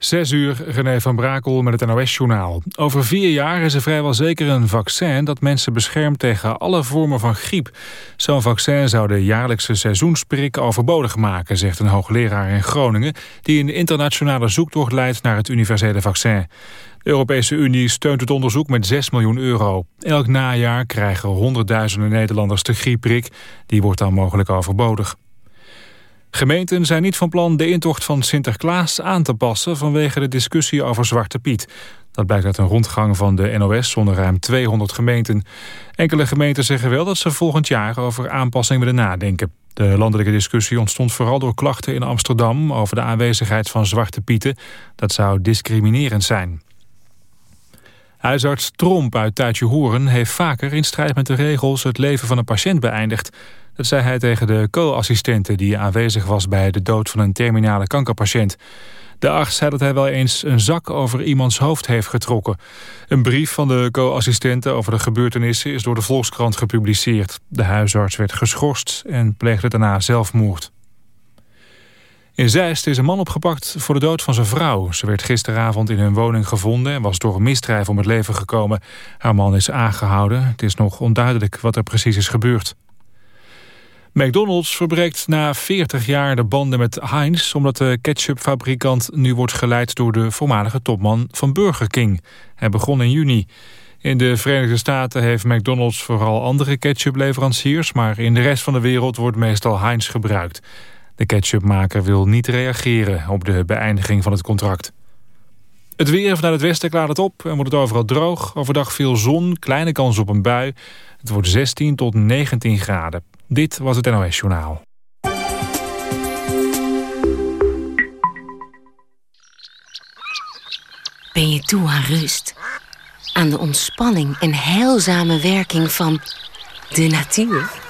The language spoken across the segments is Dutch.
Zes uur, René van Brakel met het NOS-journaal. Over vier jaar is er vrijwel zeker een vaccin dat mensen beschermt tegen alle vormen van griep. Zo'n vaccin zou de jaarlijkse seizoensprik overbodig maken, zegt een hoogleraar in Groningen, die een internationale zoektocht leidt naar het universele vaccin. De Europese Unie steunt het onderzoek met 6 miljoen euro. Elk najaar krijgen honderdduizenden Nederlanders de griepprik. Die wordt dan mogelijk overbodig. Gemeenten zijn niet van plan de intocht van Sinterklaas aan te passen... vanwege de discussie over Zwarte Piet. Dat blijkt uit een rondgang van de NOS zonder ruim 200 gemeenten. Enkele gemeenten zeggen wel dat ze volgend jaar over aanpassing willen nadenken. De landelijke discussie ontstond vooral door klachten in Amsterdam... over de aanwezigheid van Zwarte Pieten. Dat zou discriminerend zijn. Huisarts Tromp uit Tuitje Hoeren heeft vaker in strijd met de regels... het leven van een patiënt beëindigd. Dat zei hij tegen de co-assistente die aanwezig was bij de dood van een terminale kankerpatiënt. De arts zei dat hij wel eens een zak over iemands hoofd heeft getrokken. Een brief van de co-assistente over de gebeurtenissen is door de Volkskrant gepubliceerd. De huisarts werd geschorst en pleegde daarna zelfmoord. In Zeist is een man opgepakt voor de dood van zijn vrouw. Ze werd gisteravond in hun woning gevonden en was door een misdrijf om het leven gekomen. Haar man is aangehouden. Het is nog onduidelijk wat er precies is gebeurd. McDonald's verbreekt na 40 jaar de banden met Heinz... omdat de ketchupfabrikant nu wordt geleid door de voormalige topman van Burger King. Hij begon in juni. In de Verenigde Staten heeft McDonald's vooral andere ketchupleveranciers... maar in de rest van de wereld wordt meestal Heinz gebruikt. De ketchupmaker wil niet reageren op de beëindiging van het contract. Het weer vanuit het westen klaart het op en wordt het overal droog. Overdag veel zon, kleine kans op een bui. Het wordt 16 tot 19 graden. Dit was het NOS Journaal. Ben je toe aan rust? Aan de ontspanning en heilzame werking van de natuur?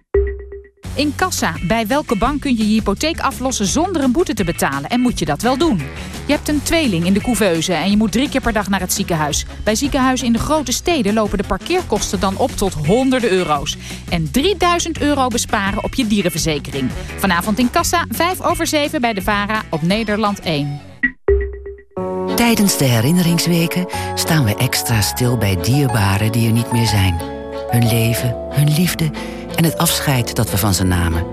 In Kassa, bij welke bank kun je je hypotheek aflossen zonder een boete te betalen? En moet je dat wel doen? Je hebt een tweeling in de couveuse en je moet drie keer per dag naar het ziekenhuis. Bij ziekenhuizen in de grote steden lopen de parkeerkosten dan op tot honderden euro's. En 3000 euro besparen op je dierenverzekering. Vanavond in Kassa, 5 over 7 bij de VARA op Nederland 1. Tijdens de herinneringsweken staan we extra stil bij dierbaren die er niet meer zijn. Hun leven, hun liefde en het afscheid dat we van ze namen.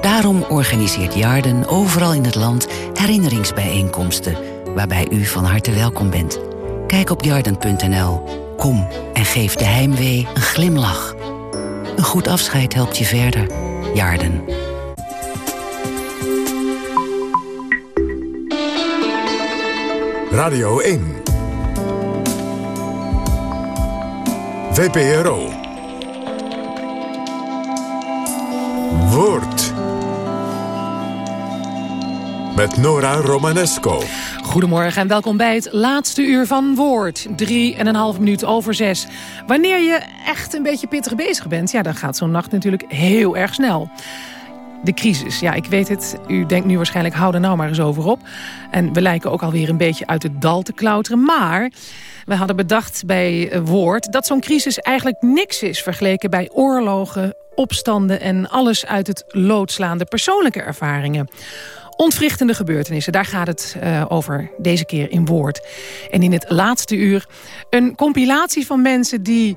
Daarom organiseert Jarden overal in het land herinneringsbijeenkomsten... waarbij u van harte welkom bent. Kijk op jarden.nl. Kom en geef de heimwee een glimlach. Een goed afscheid helpt je verder. Jarden. Radio 1. VPRO. Woord. Met Nora Romanesco. Goedemorgen en welkom bij het laatste uur van Woord. Drie en een half minuut over zes. Wanneer je echt een beetje pittig bezig bent... ja, dan gaat zo'n nacht natuurlijk heel erg snel. De crisis, ja, ik weet het. U denkt nu waarschijnlijk, hou er nou maar eens over op. En we lijken ook alweer een beetje uit het dal te klauteren. Maar we hadden bedacht bij Woord dat zo'n crisis eigenlijk niks is... vergeleken bij oorlogen, opstanden en alles uit het loodslaande persoonlijke ervaringen. Ontwrichtende gebeurtenissen, daar gaat het uh, over deze keer in Woord. En in het laatste uur een compilatie van mensen die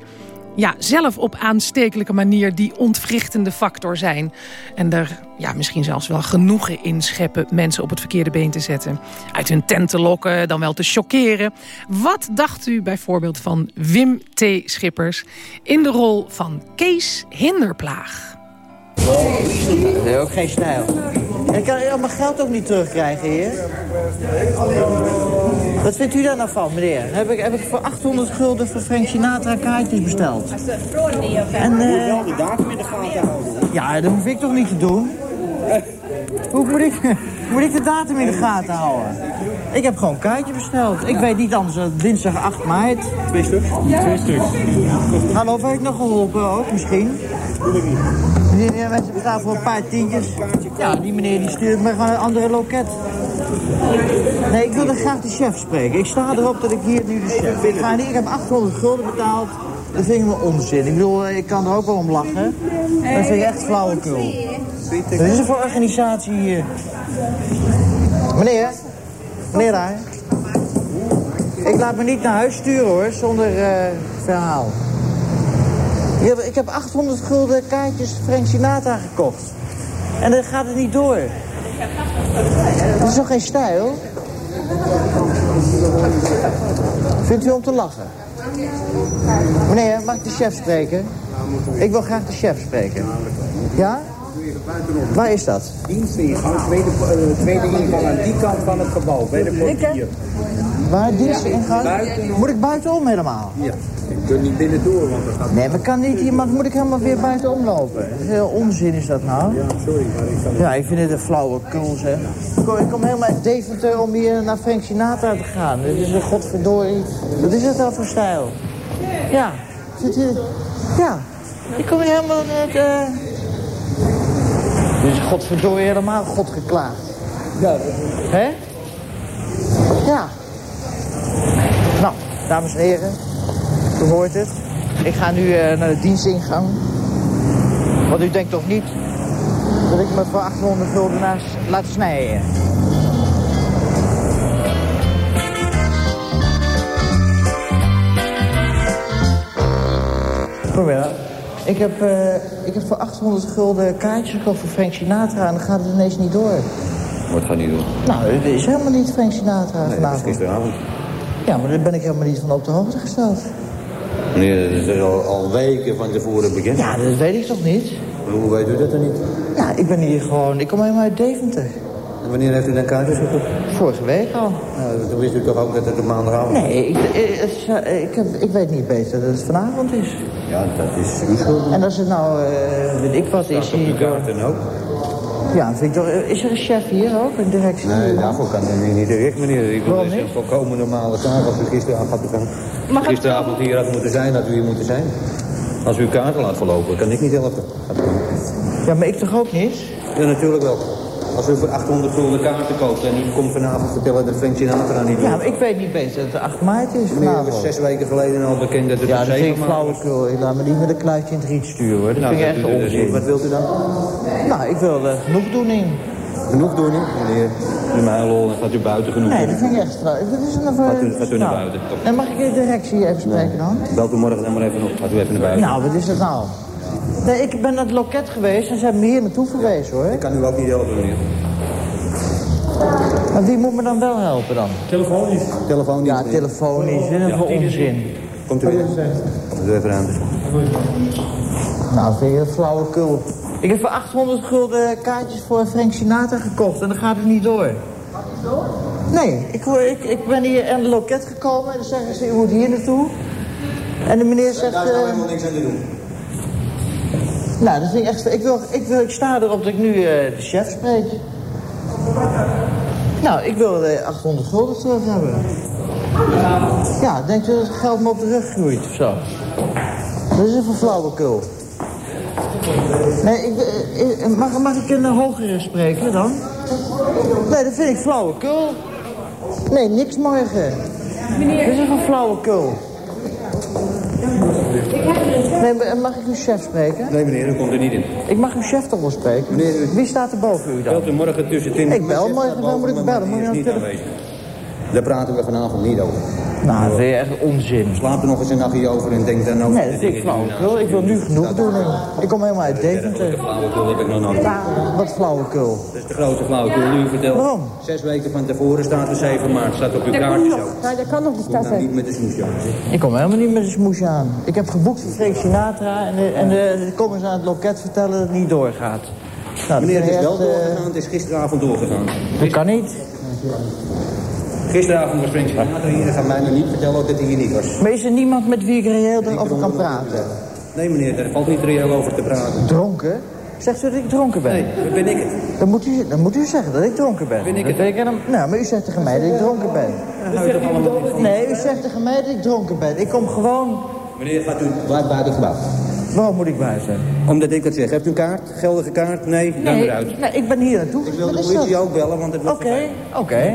ja, zelf op aanstekelijke manier die ontwrichtende factor zijn. En er ja, misschien zelfs wel genoegen in scheppen mensen op het verkeerde been te zetten. Uit hun tent te lokken, dan wel te chockeren. Wat dacht u bijvoorbeeld van Wim T. Schippers in de rol van Kees Hinderplaag? Nee, ook geen stijl. En ik kan mijn geld ook niet terugkrijgen, heer. Wat vindt u daar nou van, meneer? Heb ik, heb ik voor 800 gulden voor Frank Sinatra kaartjes besteld. En, uh, wel de datum in de gaten houden. Ja, dat hoef ik toch niet te doen? Hoe moet ik, moet ik de datum in de gaten houden? Ik heb gewoon een kaartje besteld. Ik weet niet anders dan dinsdag 8 maart. Twee stuks? Twee stuks. Hallo, heb ik nog geholpen ook misschien? Doe ik niet. Die mensen betalen voor een paar tientjes. Ja, die meneer die stuurt me gewoon een andere loket. Nee, ik wilde graag de chef spreken. Ik sta erop dat ik hier nu de chef... Ik, ga niet, ik heb 800 gulden betaald. Dat vind ik me onzin. Ik bedoel, ik kan er ook wel om lachen. Dat vind ik echt flauwekul. Wat is er voor organisatie hier? Meneer? Meneer daar? Ik laat me niet naar huis sturen hoor, zonder uh, verhaal. Ik heb 800 gulden kaartjes Frank Sinatra gekocht. En dan gaat het niet door. Dat is toch geen stijl? Vindt u om te lachen? Meneer, mag ik de chef spreken? Ik wil graag de chef spreken. Ja? Waar is dat? Dienstingang, tweede, uh, tweede ingang aan die kant van het gebouw, bij de portier. Waar dienstingang? Moet ik buitenom helemaal? Ja. Je kunt niet binnen door, want er staat... Nee, maar kan niet iemand, moet ik helemaal weer buitenom lopen? Heel onzin is dat nou. Ja, sorry, maar ik kan... Ja, ik vind het een flauwe kul, zeg. Ik kom, ik kom helemaal uit Deventer om hier naar Frank Sinatra te gaan. Dit is een godverdorie. Wat is het dan voor stijl? Ja. Zit hier... Ja. Ik kom hier helemaal uit... Uh... Dit is godverdorie helemaal God geklaagd. Ja. Hè? Ja. Nou, dames en heren. U hoort het. Ik ga nu uh, naar de dienstingang. Want u denkt toch niet dat ik me voor 800 gulden laat snijden? Goedemiddag. Ik heb, uh, ik heb voor 800 gulden kaartjes gekocht voor Frank Sinatra en dan gaat het ineens niet door. Wat gaat niet door? Nou, het is helemaal niet Frank Sinatra nee, vanavond. gisteravond. Ja, maar daar ben ik helemaal niet van op de hoogte gesteld. Nee, dat is al, al weken van tevoren bekend. Ja, dat weet ik toch niet? Hoe weet u dat dan niet? Ja, ik ben hier gewoon... Ik kom helemaal uit Deventer. En wanneer heeft u dan kaartjes gekocht? Vorige week al. Nou, toen wist u toch ook dat het op maandagavond Nee, ik, ik, ik, heb, ik weet niet beter dat het vanavond is. Ja, dat is uw schuld. En als het nou, uh, weet ik wat, is hier... hier... kaarten ook? Ja, vind ik toch, is er een chef hier ook, een directie? Nee, daarvoor kan ik niet direct, meneer. Ik is een volkomen normale zaak als u gisteravond had begaan. Gisteravond hier had moeten zijn, had u hier moeten zijn. Als u kaarten laat verlopen, kan ik niet helpen. Ja, maar ik toch ook niet? Ja, natuurlijk wel. Als u voor 800 gulden kaarten koopt en u komt vanavond vertellen dat Frank Sinatra niet doet. Ja, maar ik weet niet beter dat het 8 maart is vanavond. Nee, zes weken geleden al bekend dat het ja, een dat vind ik flauwekul. Laat me niet met een kluitje in het riet sturen, hoor. Dat Nou, vind ik echt dat- dat- onzin. Wat wilt u dan? Nou, ik wil uh, genoegdoening. Genoegdoening? Meneer, u mij lol, gaat u buiten genoeg Nee, dat vind ik echt... Wat is nou voor... Gaat u- gaat u naar Nou, buiten. En mag ik de directie even spreken dan? Belt u morgen dan maar even op. Gaat u even naar buiten. Nou, wat is dat nou? Nee, ik ben naar het loket geweest en ze hebben me hier naartoe verwezen, hoor. Ik kan u ook niet helpen, meneer. Maar wie moet me dan wel helpen dan? Telefonisch. Telefoon Ja, telefonisch. Is voor onzin. Komt u weer. Komt u even ruimte. Nou, vind je dat flauwekul. Ik heb voor 800 gulden kaartjes voor Frank Sinatra gekocht en dan gaat het niet door. Nee, ik, ik, ik ben hier aan het loket gekomen en dan zeggen ze, u moet hier naartoe. En de meneer zegt... Daar is nou eh, helemaal niks aan te doen. Nou, dat vind ik echt... Ik, wil, ik, wil, ik sta erop dat ik nu eh, de chef spreek. Nou, ik wil de 800 gulden terug hebben. Ja, denkt u dat het geld me op de rug groeit of zo? Dat is even flauwekul. Nee, ik, eh, eh, mag, mag ik een hogere spreken dan? Nee, dat vind ik flauwekul. Nee, niks morgen. Meneer. Dat is even flauwekul. Nee, maar mag ik uw chef spreken? Nee, meneer, u komt er niet in. Ik mag uw chef toch wel spreken? Meneer, u- Wie staat er boven u dan? Belt u morgen tussen 10 Ik bel morgen, waar moet ik bellen? Moet je nou niet aanwezig. Daar praten we vanavond niet over. Nou, dat vind je echt onzin. Slaap er nog eens een nachtje over en denk dan over Nee, de dat vind ik flauwekul. Ik wil nu genoeg doen. Ik kom helemaal uit Deventer. Flauwekul heb ik nog nooit. Wat flauwekul. Dat is de grote flauwekul die u vertelt. Waarom? Zes weken van tevoren staat de 7 maart. Staat op uw kaartje zo. Ja, dat kan nog de Kom stad nou zijn. niet met de snoesje aan. Ik kom helemaal niet met een smoesje aan. Ik heb geboekt voor Frank Sinatra en, de, en de, de komen ze aan het loket vertellen dat het niet doorgaat. Nou, Meneer, het is wel eh, doorgegaan. Het is gisteravond doorgegaan. Dat kan niet. Gisteravond was Frank Sinatra hier. Gaat mij nog niet vertellen ook dat hij hier niet was. Maar is er niemand met wie ik reëel erover kan praten? Nee, meneer, daar valt niet reëel over te praten. Dronken? Zegt u dat ik dronken ben? Nee, dan ben ik het. Dan moet, u, dan moet u zeggen dat ik dronken ben. Ben ik het? ik helemaal- nou, maar u zegt tegen mij dat ik dronken ben. Allemaal niet. Nee, u zegt tegen mij dat ik dronken ben. Ik kom gewoon... Meneer, gaat u waar bij het gebouw? Waarom moet ik bij zijn? Omdat ik dat zeg. Hebt u een kaart? Geldige kaart? Nee? Dan Nee, eruit. nee, ik ben hier naartoe. Ik wil de Wat politie dat? ook bellen, want het wordt Oké, oké.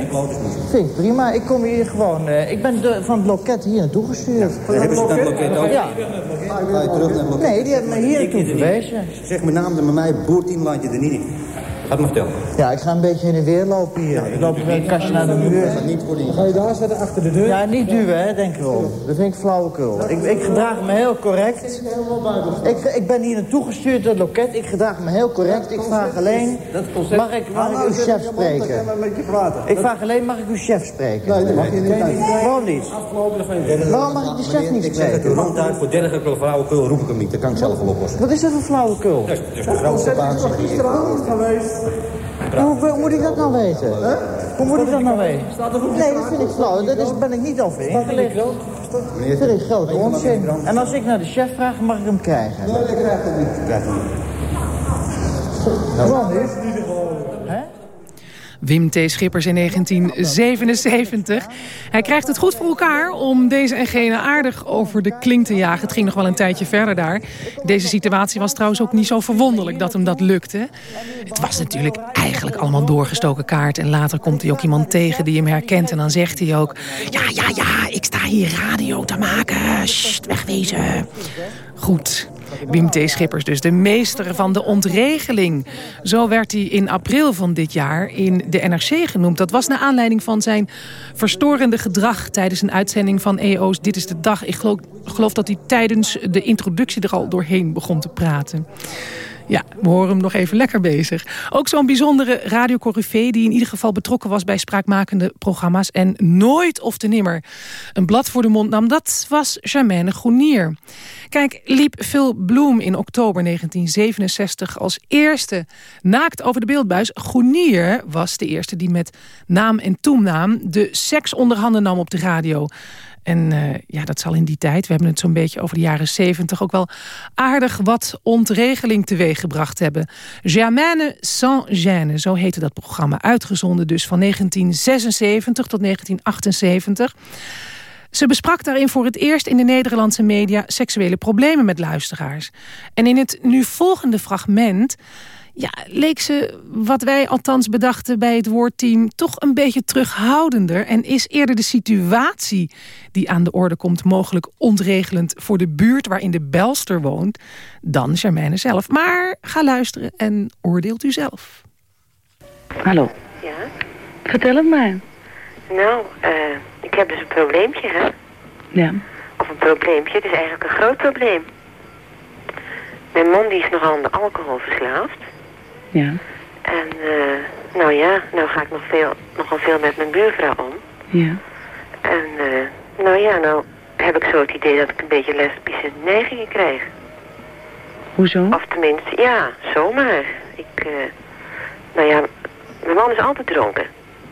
Vind ik prima. Ik kom hier gewoon... eh, ik ben de- van het loket hier naartoe gestuurd. Hebben ze het loket ook? Ja. Ga je terug naar het loket? Nee, die hebben me hier naartoe verwezen. Zeg mijn naam en met mij, boerteam laat je er niet in. Ga het maar vertellen. Ja, ik ga een beetje heen en weer lopen hier. Ik loop met een kastje naar de muur. Niet voor die... Ga je daar zitten achter de deur? Ja, niet duwen, hè, denk ik wel. Dat vind ik flauwekul. Ik, ik gedraag me heel correct. Ik, ik ben hier naartoe gestuurd door het loket. Ik gedraag me heel correct. Ik vraag alleen... Mag ik, mag ik uw chef spreken? Ik vraag alleen, mag ik uw chef spreken? Nee, dat mag je niet. Waarom niet? Waarom mag ik de chef niet Ik zeg het u spreken? ronduit, voor dergelijke flauwekul roep ik hem niet. Dat kan ik zelf wel oplossen. Wat is dat voor flauwekul? Dat is de grootste baas. Hoe, hoe moet ik dat nou weten? Hoe moet ik dat nou weten? Nee, dat vind ik flauw. Daar is- ben ik niet over ingelicht. Dat vind ik grote onzin. En als ik naar de chef vraag, mag ik hem krijgen? Nee, dat krijgt hij niet. Dat krijgt hij niet. Waarom niet? Wim T. Schippers in 1977. Hij krijgt het goed voor elkaar om deze en gene aardig over de klink te jagen. Het ging nog wel een tijdje verder daar. Deze situatie was trouwens ook niet zo verwonderlijk dat hem dat lukte. Het was natuurlijk eigenlijk allemaal doorgestoken kaart. En later komt hij ook iemand tegen die hem herkent. En dan zegt hij ook... Ja, ja, ja, ik sta hier radio te maken. Sst, wegwezen. Goed. Wim T. Schippers dus, de meester van de ontregeling. Zo werd hij in april van dit jaar in de NRC genoemd. Dat was naar aanleiding van zijn verstorende gedrag... tijdens een uitzending van EO's Dit is de Dag. Ik geloof, geloof dat hij tijdens de introductie er al doorheen begon te praten. Ja, we horen hem nog even lekker bezig. Ook zo'n bijzondere radiocorrivee die in ieder geval betrokken was bij spraakmakende programma's en nooit of te nimmer een blad voor de mond nam. Dat was Germaine Groenier. Kijk, liep Phil Bloem in oktober 1967 als eerste naakt over de beeldbuis. Groenier was de eerste die met naam en toennaam de seks onder handen nam op de radio. En eh, ja, dat zal in die tijd, we hebben het zo'n beetje over de jaren zeventig... ook wel aardig wat ontregeling teweeggebracht hebben. Germaine sans gêne, zo heette dat programma. Uitgezonden dus van 1976 tot 1978. Ze besprak daarin voor het eerst in de Nederlandse media... seksuele problemen met luisteraars. En in het nu volgende fragment ja, leek ze, wat wij althans bedachten bij het woordteam... toch een beetje terughoudender en is eerder de situatie die aan de orde komt... mogelijk ontregelend voor de buurt waarin de belster woont... dan Germaine zelf. Maar ga luisteren en oordeelt u zelf. Hallo. Ja? Vertel het maar. Nou, eh, ik heb dus een probleempje, hè? Ja. Of een probleempje, het is eigenlijk een groot probleem. Mijn man die is nogal aan de alcohol verslaafd. Ja. En, eh, nou ja, nou ga ik nog veel, nogal veel met mijn buurvrouw om. Ja. En, eh, nou ja, nou heb ik zo het idee dat ik een beetje lesbische neigingen krijg. Hoezo? Of tenminste, ja, zomaar. Ik, eh, nou ja, mijn man is altijd dronken.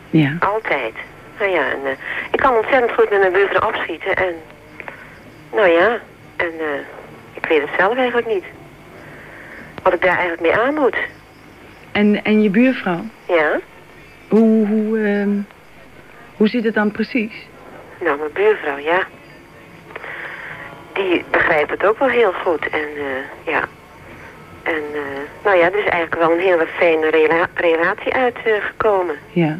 Ja. Altijd. Nou ja, en ik kan ontzettend goed met mijn buurvrouw afschieten en... Nou ja, en eh, ik weet het zelf eigenlijk niet. Wat ik daar eigenlijk mee aan moet. En, en je buurvrouw? Ja? Hoe, hoe, ehm, hoe zit het dan precies? Nou, mijn buurvrouw, ja. Die begrijpt het ook wel heel goed. En eh, ja. En eh, nou ja, er is eigenlijk wel een hele fijne rela- relatie uitgekomen. Ja.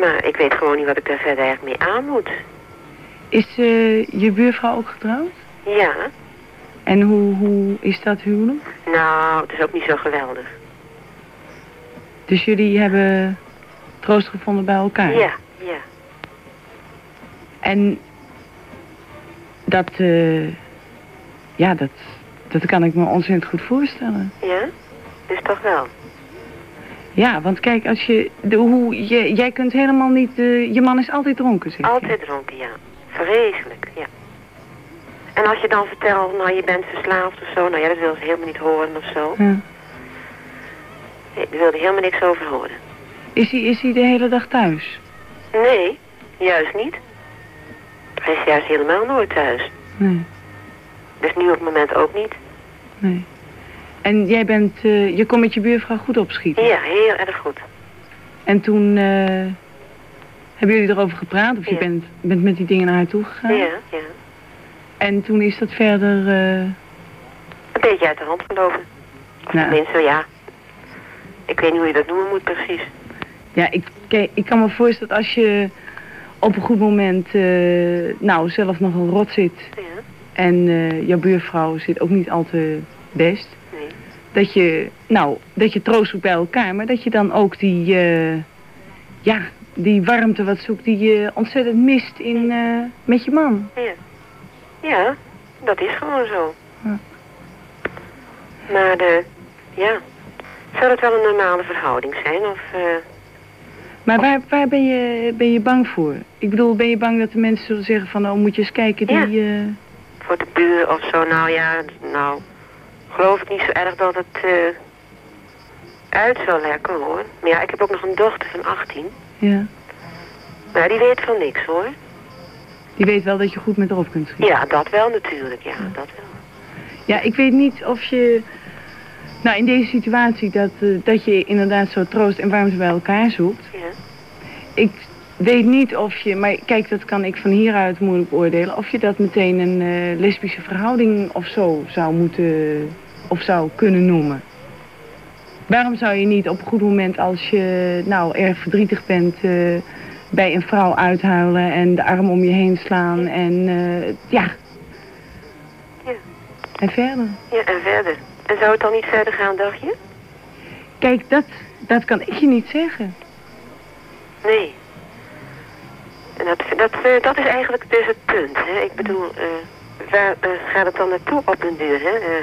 maar ik weet gewoon niet wat ik daar verder eigenlijk mee aan moet. Is eh, je buurvrouw ook getrouwd? Ja. En hoe, hoe is dat huwelijk? Nou, het is ook niet zo geweldig. Dus jullie hebben troost gevonden bij elkaar? Ja, ja. En dat, eh, ja, dat, dat kan ik me ontzettend goed voorstellen. Ja? Dus toch wel. Ja, want kijk, als je, de, hoe, je, jij kunt helemaal niet, eh, je man is altijd dronken, zeg je. Altijd dronken, ja. Vreselijk, ja. En als je dan vertelt, nou je bent verslaafd of zo, nou ja, dat wil ze helemaal niet horen of zo. Ja. Nee, daar wil hij helemaal niks over horen. Is hij, is hij de hele dag thuis? Nee, juist niet. Hij is juist helemaal nooit thuis. Nee, Dus nu op het moment ook niet. nee. En jij bent, eh, je kon met je buurvrouw goed opschieten? Ja, heel erg goed. En toen eh, hebben jullie erover gepraat? Of je bent, bent met die dingen naar haar toe gegaan? Ja, ja. En toen is dat verder, eh, beetje uit de hand gelopen. Nou. Tenminste, ja. Ik weet niet hoe je dat noemen moet precies. Ja, ik, ik kan me voorstellen dat als je op een goed moment eh, nou zelf nog een rot zit Ja. en eh, jouw buurvrouw zit ook niet al te best, Nee. dat je nou dat je troost zoekt bij elkaar, maar dat je dan ook die eh, ja die warmte wat zoekt die je ontzettend mist in met je man. Ja. Ja, dat is gewoon zo. Ja. Maar, eh, ja. Zou het wel een normale verhouding zijn? Of, eh, Maar waar, waar ben, je, ben je bang voor? Ik bedoel, ben je bang dat de mensen zullen zeggen van, oh moet je eens kijken die... Ja. eh, voor de buren of zo? Nou ja, nou, geloof ik niet zo erg dat het eh, uit zal lekken hoor. Maar ja, ik heb ook nog een dochter van 18. ja. Maar die weet van niks hoor. Die weet wel dat je goed met haar op kunt schieten. Ja, dat wel natuurlijk, ja, dat wel. Ja, ik weet niet of je... Nou, in deze situatie dat, eh, dat je inderdaad zo troost en warmte bij elkaar zoekt. Ja. Ik weet niet of je... Maar kijk, dat kan ik van hieruit moeilijk beoordelen. Of je dat meteen een eh, lesbische verhouding of zo zou moeten... Of zou kunnen noemen. Waarom zou je niet op een goed moment als je nou erg verdrietig bent... eh, bij een vrouw uithuilen en de arm om je heen slaan en ja. Ja. En verder. Ja, en verder. En zou het dan niet verder gaan, dacht je? Kijk, dat, dat kan ik je niet zeggen. Nee. En dat, dat, eh, dat is eigenlijk dus het punt, hè. Ik bedoel, eh, waar eh, gaat het dan naartoe op een duur, hè?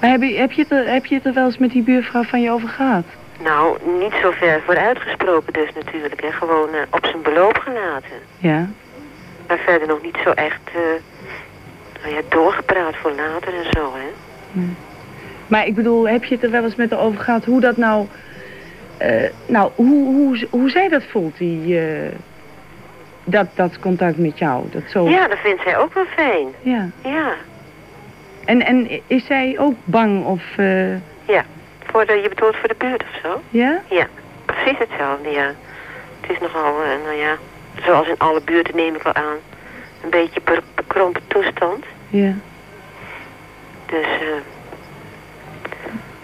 Maar heb je, heb, je het er, heb je het er wel eens met die buurvrouw van je over gehad? nou, niet zo ver vooruitgesproken dus natuurlijk, hè. Gewoon op zijn beloop gelaten. Ja. Maar verder nog niet zo echt, nou ja, doorgepraat voor later en zo, hè. Maar ik bedoel, heb je het er wel eens met haar over gehad hoe dat nou... eh, nou, hoe, hoe, hoe zij dat voelt, die... eh, dat, dat contact met jou, dat zo... Ja, dat vindt zij ook wel fijn. Ja. Ja, En, en is zij ook bang of... eh, ja. Voor de, je bedoelt voor de buurt of zo? ja? Ja, precies hetzelfde, ja. Het is nogal, nou ja, zoals in alle buurten neem ik wel aan, een beetje bekrompen toestand. Ja. Dus, eh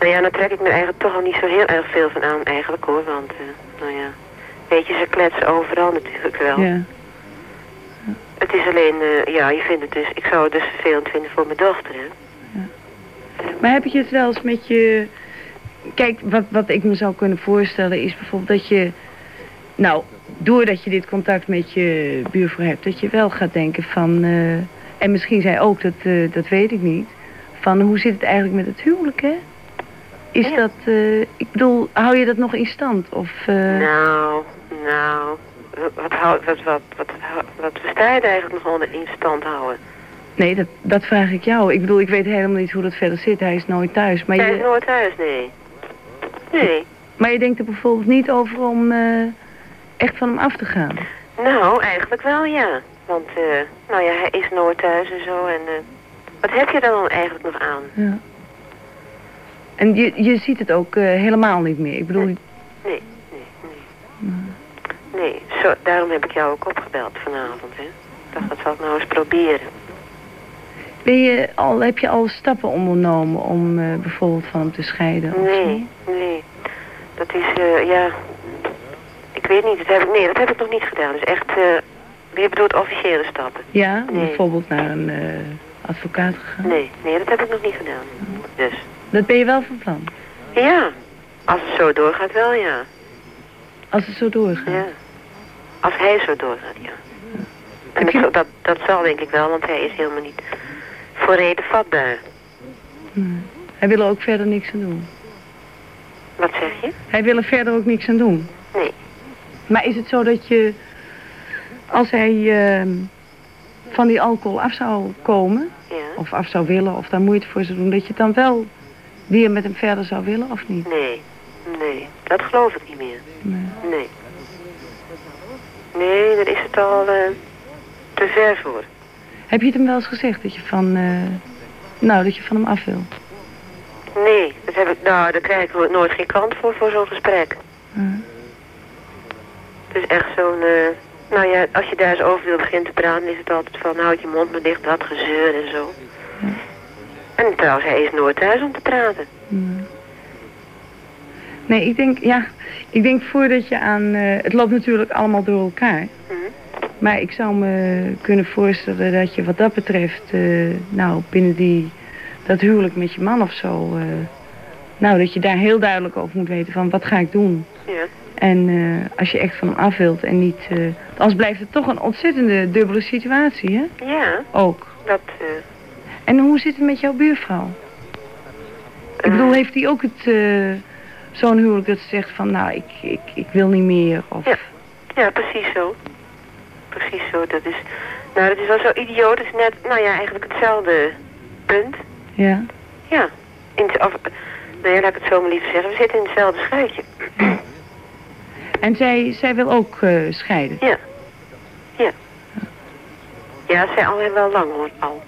nou ja, daar trek ik me eigenlijk toch al niet zo heel erg veel van aan eigenlijk hoor, want, eh, nou ja, weet je, ze kletsen overal natuurlijk wel. Ja. Het is alleen, eh, ja, je vindt het dus, ik zou het dus vervelend vinden voor mijn dochter, hè. Maar heb je het wel eens met je... Kijk, wat, wat ik me zou kunnen voorstellen is bijvoorbeeld dat je... Nou, doordat je dit contact met je buurvrouw hebt, dat je wel gaat denken van... en misschien zij ook, dat, dat weet ik niet. Van hoe zit het eigenlijk met het huwelijk, hè? Is Ja. dat... eh, ik bedoel, hou je dat nog in stand? Of... eh, Nou, nou, wat, hou, wat, wat, wat, wat er eigenlijk nog onder in stand houden? Nee, dat, dat vraag ik jou. Ik bedoel, ik weet helemaal niet hoe dat verder zit. Hij is nooit thuis. Maar Hij is nooit thuis, nee. Nee. maar je denkt er bijvoorbeeld niet over om eh, echt van hem af te gaan. Nou, eigenlijk wel, ja. Want, eh, nou ja, hij is nooit thuis en zo. En wat heb je dan eigenlijk nog aan? Ja. En je, je ziet het ook eh, helemaal niet meer. Ik bedoel, Nee, nee, nee. Nee, zo, daarom heb ik jou ook opgebeld vanavond, hè. Ik dacht, dat zal ik nou eens proberen. ben je al, heb je al stappen ondernomen om eh, bijvoorbeeld van hem te scheiden? Nee, nee. Dat is, eh, ja... Ik weet niet, dat heb ik, nee, dat heb ik nog niet gedaan. Dus echt, je bedoelt officiële stappen. Ja, Nee. bijvoorbeeld naar een advocaat gegaan? Nee, nee, dat heb ik nog niet gedaan. Dus, Dat ben je wel van plan? ja. Als het zo doorgaat wel, ja. Als het zo doorgaat? Ja. Als hij zo doorgaat, ja. En Heb je- dat, zal denk ik wel, want hij is helemaal niet voor reden vatbaar. Hmm. Hij wil er ook verder niks aan doen? Wat zeg je? Hij wil er verder ook niks aan doen? Nee. Maar is het zo dat je, als hij eh, van die alcohol af zou komen, Ja. of af zou willen, of daar moeite voor zou doen, dat je het dan wel weer met hem verder zou willen, of niet? Nee. Nee. Dat geloof ik niet meer. Nee. Nee. Nee, daar is het al eh, te ver voor. Heb je het hem wel eens gezegd dat je van, eh, nou, dat je van hem af wil? Nee, dat heb ik, nou, daar krijg ik nooit geen kant voor, voor zo'n gesprek. Het is echt zo'n, eh, nou ja, als je daar eens over wil beginnen te praten, is het altijd van, houd je mond maar dicht, dat gezeur en zo. En trouwens, hij is nooit thuis om te praten. Nee, ik denk, ja, ik denk voordat je aan... eh, het loopt natuurlijk allemaal door elkaar. Maar ik zou me kunnen voorstellen dat je wat dat betreft... eh, nou, binnen die, dat huwelijk met je man of zo... eh, nou, dat je daar heel duidelijk over moet weten van wat ga ik doen. Ja. En eh, als je echt van hem af wilt en niet... eh anders blijft het toch een ontzettende dubbele situatie, hè? Ja, Ook. dat... eh, En hoe zit het met jouw buurvrouw? Ik bedoel, heeft die ook het... Zo'n huwelijk dat ze zegt van, nou, ik, ik, ik wil niet meer. Of... Ja. ja, precies zo. Precies zo, dat is... Nou, dat is wel zo idioot. Het is net, nou ja, eigenlijk hetzelfde punt. Ja. Ja. In, of, nou ja, laat ik het zo maar liever zeggen. We zitten in hetzelfde schuitje. En zij, zij wil ook eh, scheiden. Ja. Ja. Ja, zij al wel lang hoor, al.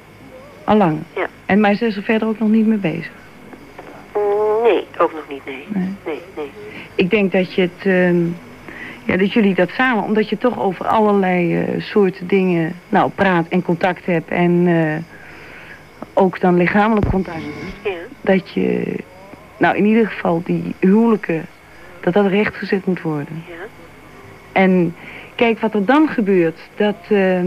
Al lang. Ja. En maar ze is er verder ook nog niet mee bezig. Nee, ook nog niet, nee. Nee. Nee, nee. Ik denk dat je het... ehm, ja, dat jullie dat samen... Omdat je toch over allerlei eh, soorten dingen... Nou, praat en contact hebt. En eh, ook dan lichamelijk contact. Ja. Dat je... Nou, in ieder geval die huwelijken... Dat dat rechtgezet moet worden. Ja. En kijk, wat er dan gebeurt, dat... ehm,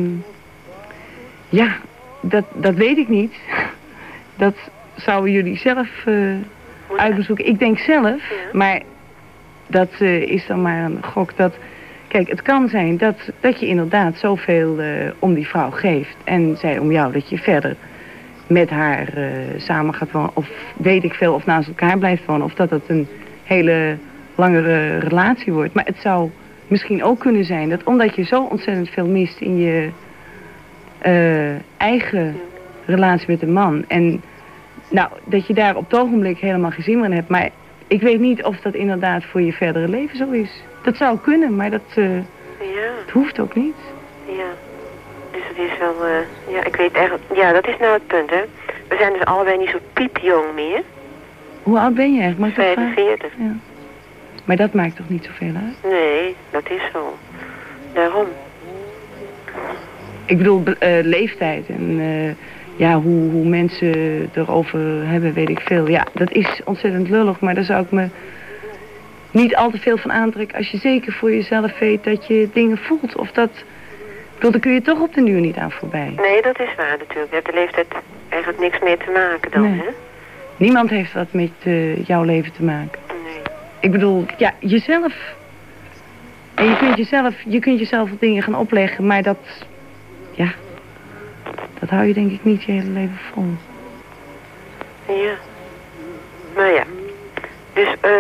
ja, dat, dat weet ik niet. Dat zouden jullie zelf eh, uitbezoeken. Ik denk zelf, maar dat eh, is dan maar een gok. Dat, kijk, het kan zijn dat, dat je inderdaad zoveel eh, om die vrouw geeft. En zij om jou, dat je verder met haar samen gaat wonen. Of weet ik veel, of naast elkaar blijft wonen. Of dat het een hele langere relatie wordt. Maar het zou misschien ook kunnen zijn dat omdat je zo ontzettend veel mist in je eh, eigen relatie met een man. En nou, dat je daar op het ogenblik helemaal geen zin meer in hebt. Maar ik weet niet of dat inderdaad voor je verdere leven zo is. Dat zou kunnen, maar dat, eh, Ja, hoeft ook niet. ja. Dus het is wel, eh, ja, ik weet eigenlijk, ja, dat is nou het punt, hè. We zijn dus allebei niet zo piepjong meer. Hoe oud ben je eigenlijk? Mag ik dat vragen? 45. Ja. Maar dat maakt toch niet zoveel uit? Nee, dat is zo. Daarom. Ik bedoel, be- eh, leeftijd en eh, ja, hoe, hoe mensen erover hebben, weet ik veel. Ja, dat is ontzettend lullig, maar daar zou ik me niet al te veel van aantrekken... als je zeker voor jezelf weet dat je dingen voelt. Of dat... Ik bedoel, daar kun je toch op de duur niet aan voorbij. Nee, dat is waar natuurlijk. Je hebt de leeftijd eigenlijk niks meer te maken dan, Nee. hè. Niemand heeft wat met eh, jouw leven te maken. Ik bedoel, ja, jezelf. En je kunt jezelf, je kunt jezelf dingen gaan opleggen, maar dat, ja, dat hou je denk ik niet je hele leven vol. Ja. Maar ja. Dus, eh...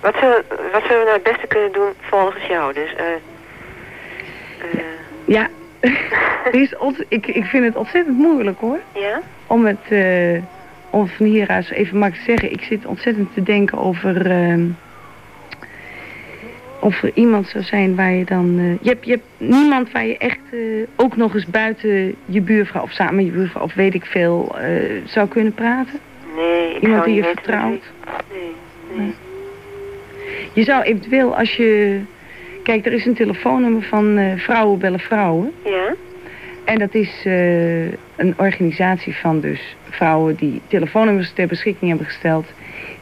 wat, zullen, wat zullen we nou het beste kunnen doen volgens jou? Dus, eh... eh, Ja, het is ik, ik vind het ontzettend moeilijk hoor. ja? Om het, eh, hieruit zo even te zeggen. Ik zit ontzettend te denken over, ehm, of er iemand zou zijn waar je dan... eh, je, hebt, je hebt niemand waar je echt eh, ook nog eens buiten je buurvrouw of samen je buurvrouw of weet ik veel eh, zou kunnen praten? Nee, ik Iemand die je vertrouwt? Nee, nee. Je zou eventueel als je... Kijk, er is een telefoonnummer van Vrouwen bellen Vrouwen. Ja? En dat is eh, een organisatie van dus vrouwen die telefoonnummers ter beschikking hebben gesteld.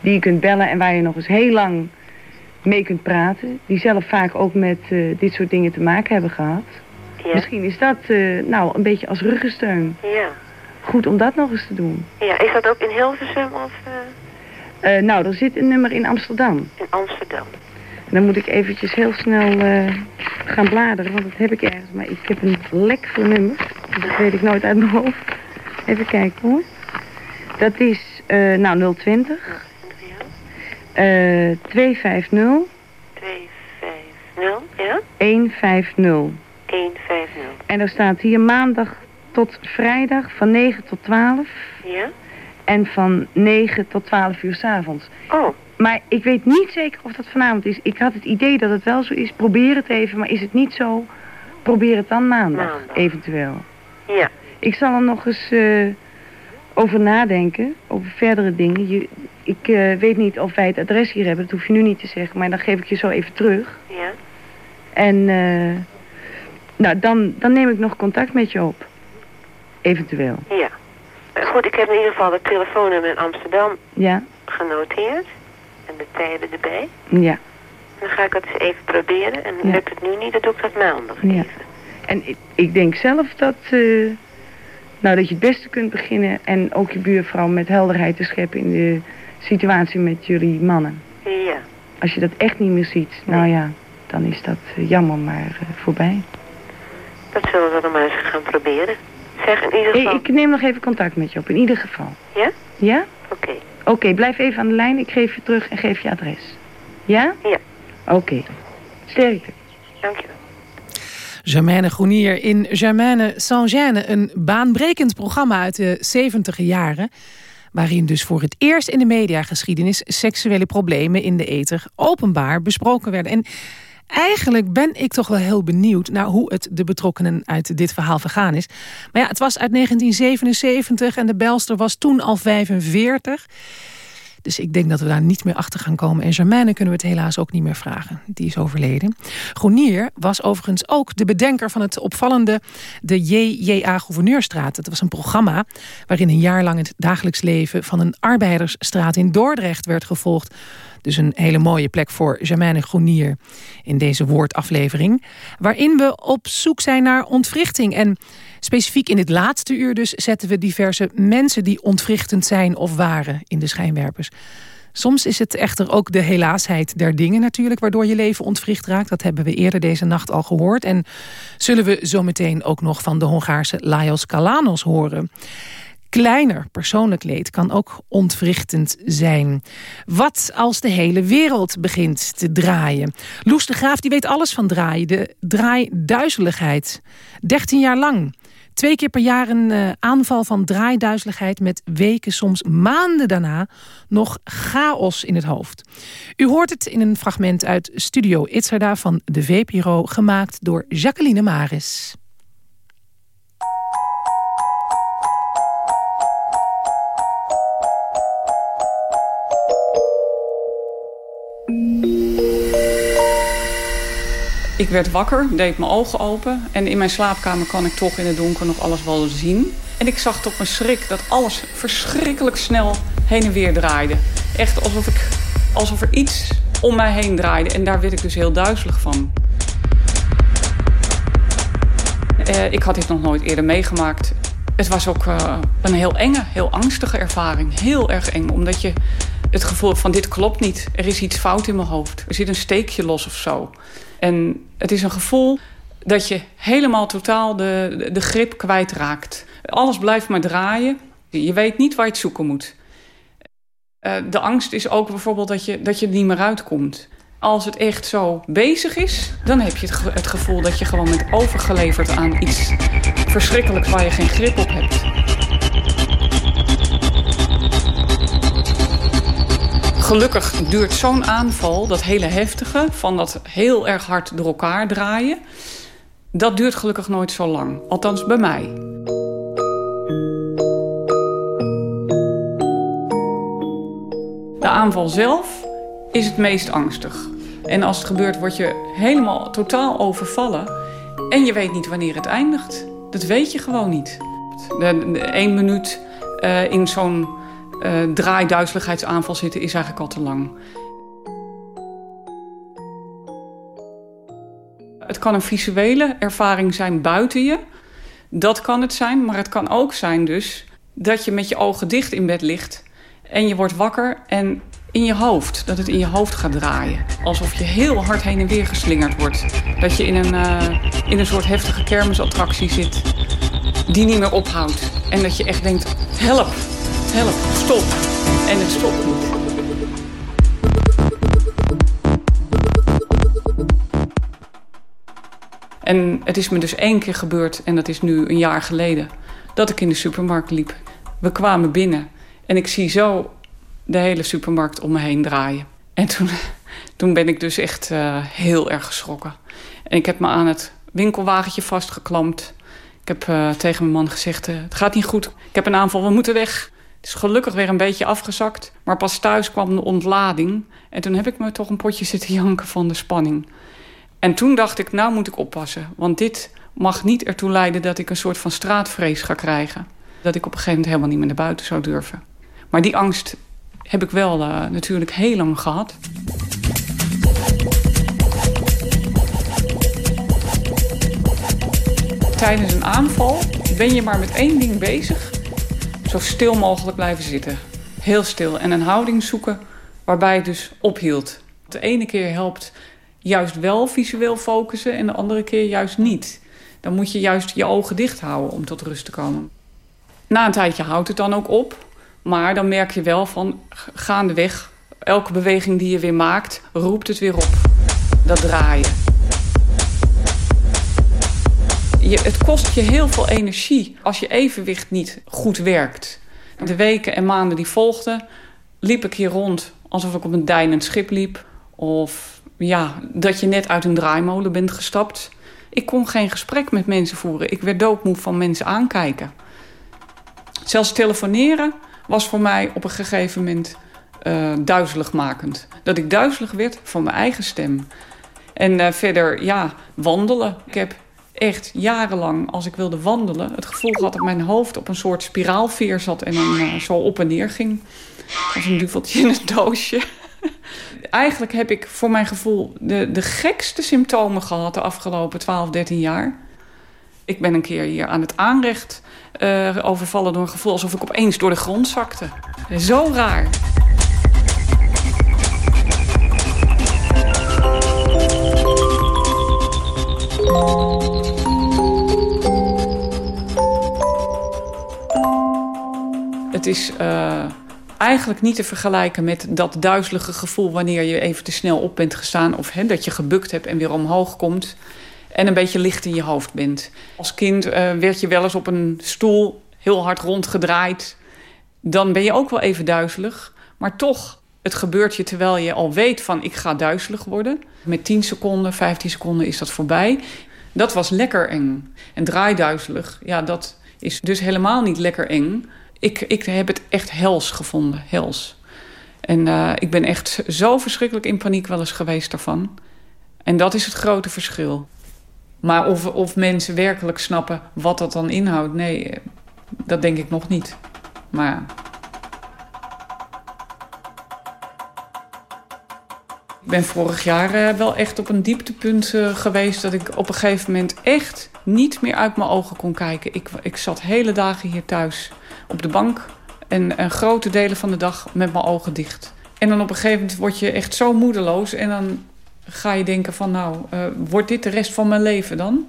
Die je kunt bellen en waar je nog eens heel lang mee kunt praten. Die zelf vaak ook met eh, dit soort dingen te maken hebben gehad. Ja? Misschien is dat eh, nou een beetje als ruggensteun. Ja. Goed om dat nog eens te doen. Ja, is dat ook in Hilversum of nou, er zit een nummer in Amsterdam. in Amsterdam? En dan moet ik eventjes heel snel eh, gaan bladeren, want dat heb ik ergens. Maar ik heb een lek voor nummers. Dat weet ik nooit uit mijn hoofd. Even kijken hoor. Dat is, eh, nou, 020. eh 250 250, ja? 150. 150. En er staat hier maandag tot vrijdag van 9 tot 12. Ja? En van 9 tot 12 uur 's avonds. Oh, Maar ik weet niet zeker of dat vanavond is. Ik had het idee dat het wel zo is. Probeer het even. Maar is het niet zo, probeer het dan maandag, Maandag. eventueel. ja. Ik zal er nog eens eh, over nadenken. Over verdere dingen. Je, ik eh, weet niet of wij het adres hier hebben. Dat hoef je nu niet te zeggen. Maar dan geef ik je zo even terug. Ja? En eh, nou, dan, dan neem ik nog contact met je op. Eventueel. Ja. goed, ik heb in ieder geval het telefoonnummer in Amsterdam Ja, genoteerd. De tijden erbij. ja, Dan ga ik het eens even proberen. En Ja. lukt het nu niet, dan doe ik dat maandag. ja. En ik, ik denk zelf dat, eh, nou, dat je het beste kunt beginnen... en ook je buurvrouw met helderheid te scheppen in de situatie met jullie mannen. Ja. Als je dat echt niet meer ziet, nou ja, dan is dat eh, jammer maar eh, voorbij. Dat zullen we dan maar eens gaan proberen. Zeg, in ieder Hey, geval... ik neem nog even contact met je op, in ieder geval. Ja? Ja? Oké. Oké, blijf even aan de lijn. Ik geef je terug en geef je adres. Ja? Ja. Oké. Sterkte. Dankjewel. Germaine Groenier in Germaine Saint-Gêne. Een baanbrekend programma uit de 70 jaren. Waarin dus voor het eerst in de mediageschiedenis... seksuele problemen in de ether openbaar besproken werden. En eigenlijk ben ik toch wel heel benieuwd... naar hoe het de betrokkenen uit dit verhaal vergaan is. Maar ja, het was uit 1977 en de belster was toen al 45... Dus ik denk dat we daar niet meer achter gaan komen. En Germaine kunnen we het helaas ook niet meer vragen. Die is overleden. Groenier was overigens ook de bedenker van het opvallende... de JJA Gouverneurstraat. Het was een programma waarin een jaar lang het dagelijks leven... van een arbeidersstraat in Dordrecht werd gevolgd. Dus een hele mooie plek voor Germaine Groenier in deze woordaflevering. Waarin we op zoek zijn naar ontwrichting. En specifiek in dit laatste uur dus zetten we diverse mensen die ontwrichtend zijn of waren in de schijnwerpers. Soms is het echter ook de helaasheid der dingen natuurlijk... waardoor je leven ontwricht raakt. Dat hebben we eerder deze nacht al gehoord. En zullen we zometeen ook nog van de Hongaarse Lajos Kalanos horen. Kleiner persoonlijk leed kan ook ontwrichtend zijn. Wat als de hele wereld begint te draaien? Loes de Graaf die weet alles van draaien. De draaiduizeligheid. 13 jaar lang. Twee keer per jaar een uh, aanval van draaiduizeligheid... met weken, soms maanden daarna, nog chaos in het hoofd. U hoort het in een fragment uit Studio Itzerda van de VPRO... gemaakt door Jacqueline Maris. Ik werd wakker, deed mijn ogen open. En in mijn slaapkamer kan ik toch in het donker nog alles wel zien. En ik zag tot mijn schrik dat alles verschrikkelijk snel heen en weer draaide. Echt alsof, ik, alsof er iets om mij heen draaide. En daar werd ik dus heel duizelig van. Uh, ik had dit nog nooit eerder meegemaakt. Het was ook uh, een heel enge, heel angstige ervaring. Heel erg eng, omdat je het gevoel hebt van dit klopt niet. Er is iets fout in mijn hoofd. Er zit een steekje los of zo. En het is een gevoel dat je helemaal totaal de, de, grip kwijtraakt. Alles blijft maar draaien. Je weet niet waar je het zoeken moet. Uh, de angst is ook bijvoorbeeld dat je, dat je er niet meer uitkomt. Als het echt zo bezig is, dan heb je het, het gevoel dat je gewoon bent overgeleverd aan iets verschrikkelijks waar je geen grip op hebt. Gelukkig duurt zo'n aanval, dat hele heftige... van dat heel erg hard door elkaar draaien... dat duurt gelukkig nooit zo lang. Althans bij mij. De aanval zelf is het meest angstig. En als het gebeurt word je helemaal totaal overvallen... en je weet niet wanneer het eindigt. Dat weet je gewoon niet. Één minuut uh, in zo'n uh, draaiduizeligheidsaanval zitten is eigenlijk al te lang. Het kan een visuele ervaring zijn buiten je. Dat kan het zijn, maar het kan ook zijn dus... dat je met je ogen dicht in bed ligt... en je wordt wakker en in je hoofd, dat het in je hoofd gaat draaien. Alsof je heel hard heen en weer geslingerd wordt. Dat je in een, uh, in een soort heftige kermisattractie zit... die niet meer ophoudt. En dat je echt denkt, help, help, stop. En het stopt niet. En het is me dus één keer gebeurd, en dat is nu een jaar geleden... dat ik in de supermarkt liep. We kwamen binnen en ik zie zo de hele supermarkt om me heen draaien. En toen, toen ben ik dus echt uh, heel erg geschrokken. En ik heb me aan het winkelwagentje vastgeklampt. Ik heb uh, tegen mijn man gezegd, uh, het gaat niet goed. Ik heb een aanval, we moeten weg. Het is gelukkig weer een beetje afgezakt. Maar pas thuis kwam de ontlading. En toen heb ik me toch een potje zitten janken van de spanning. En toen dacht ik, nou moet ik oppassen. Want dit mag niet ertoe leiden dat ik een soort van straatvrees ga krijgen. Dat ik op een gegeven moment helemaal niet meer naar buiten zou durven. Maar die angst heb ik wel uh, natuurlijk heel lang gehad. Tijdens een aanval ben je maar met één ding bezig. Zo stil mogelijk blijven zitten. Heel stil. En een houding zoeken waarbij het dus ophield. De ene keer helpt juist wel visueel focussen en de andere keer juist niet. Dan moet je juist je ogen dicht houden om tot rust te komen. Na een tijdje houdt het dan ook op. Maar dan merk je wel van gaandeweg, elke beweging die je weer maakt, roept het weer op. Dat draaien. Je, het kost je heel veel energie als je evenwicht niet goed werkt. De weken en maanden die volgden, liep ik hier rond alsof ik op een deinend schip liep. Of ja, dat je net uit een draaimolen bent gestapt. Ik kon geen gesprek met mensen voeren. Ik werd doodmoe van mensen aankijken. Zelfs telefoneren was voor mij op een gegeven moment uh, duizeligmakend. Dat ik duizelig werd van mijn eigen stem. En uh, verder, ja, wandelen. Ik heb echt jarenlang, als ik wilde wandelen... het gevoel gehad dat mijn hoofd op een soort spiraalveer zat... en dan uh, zo op en neer ging. Als een duveltje in een doosje. Eigenlijk heb ik voor mijn gevoel de, de gekste symptomen gehad... de afgelopen 12, 13 jaar. Ik ben een keer hier aan het aanrecht uh, overvallen door een gevoel... alsof ik opeens door de grond zakte. Zo raar. Het is uh, eigenlijk niet te vergelijken met dat duizelige gevoel... wanneer je even te snel op bent gestaan... of dat je gebukt hebt en weer omhoog komt en een beetje licht in je hoofd bent. Als kind uh, werd je wel eens op een stoel heel hard rondgedraaid. Dan ben je ook wel even duizelig. Maar toch, het gebeurt je terwijl je al weet van ik ga duizelig worden. Met 10 seconden, 15 seconden is dat voorbij. Dat was lekker eng. En draaiduizelig, ja, dat is dus helemaal niet lekker eng. Ik, ik heb het echt hels gevonden, hels. En uh, ik ben echt zo verschrikkelijk in paniek wel eens geweest daarvan. En dat is het grote verschil. Maar of, of mensen werkelijk snappen wat dat dan inhoudt, nee, dat denk ik nog niet. Maar. Ik ben vorig jaar uh, wel echt op een dieptepunt geweest dat ik op een gegeven moment echt niet meer uit mijn ogen kon kijken. Ik, ik zat hele dagen hier thuis op de bank en, grote delen van de dag met mijn ogen dicht. En dan op een gegeven moment word je echt zo moedeloos en dan ga je denken van nou, uh, wordt dit de rest van mijn leven dan?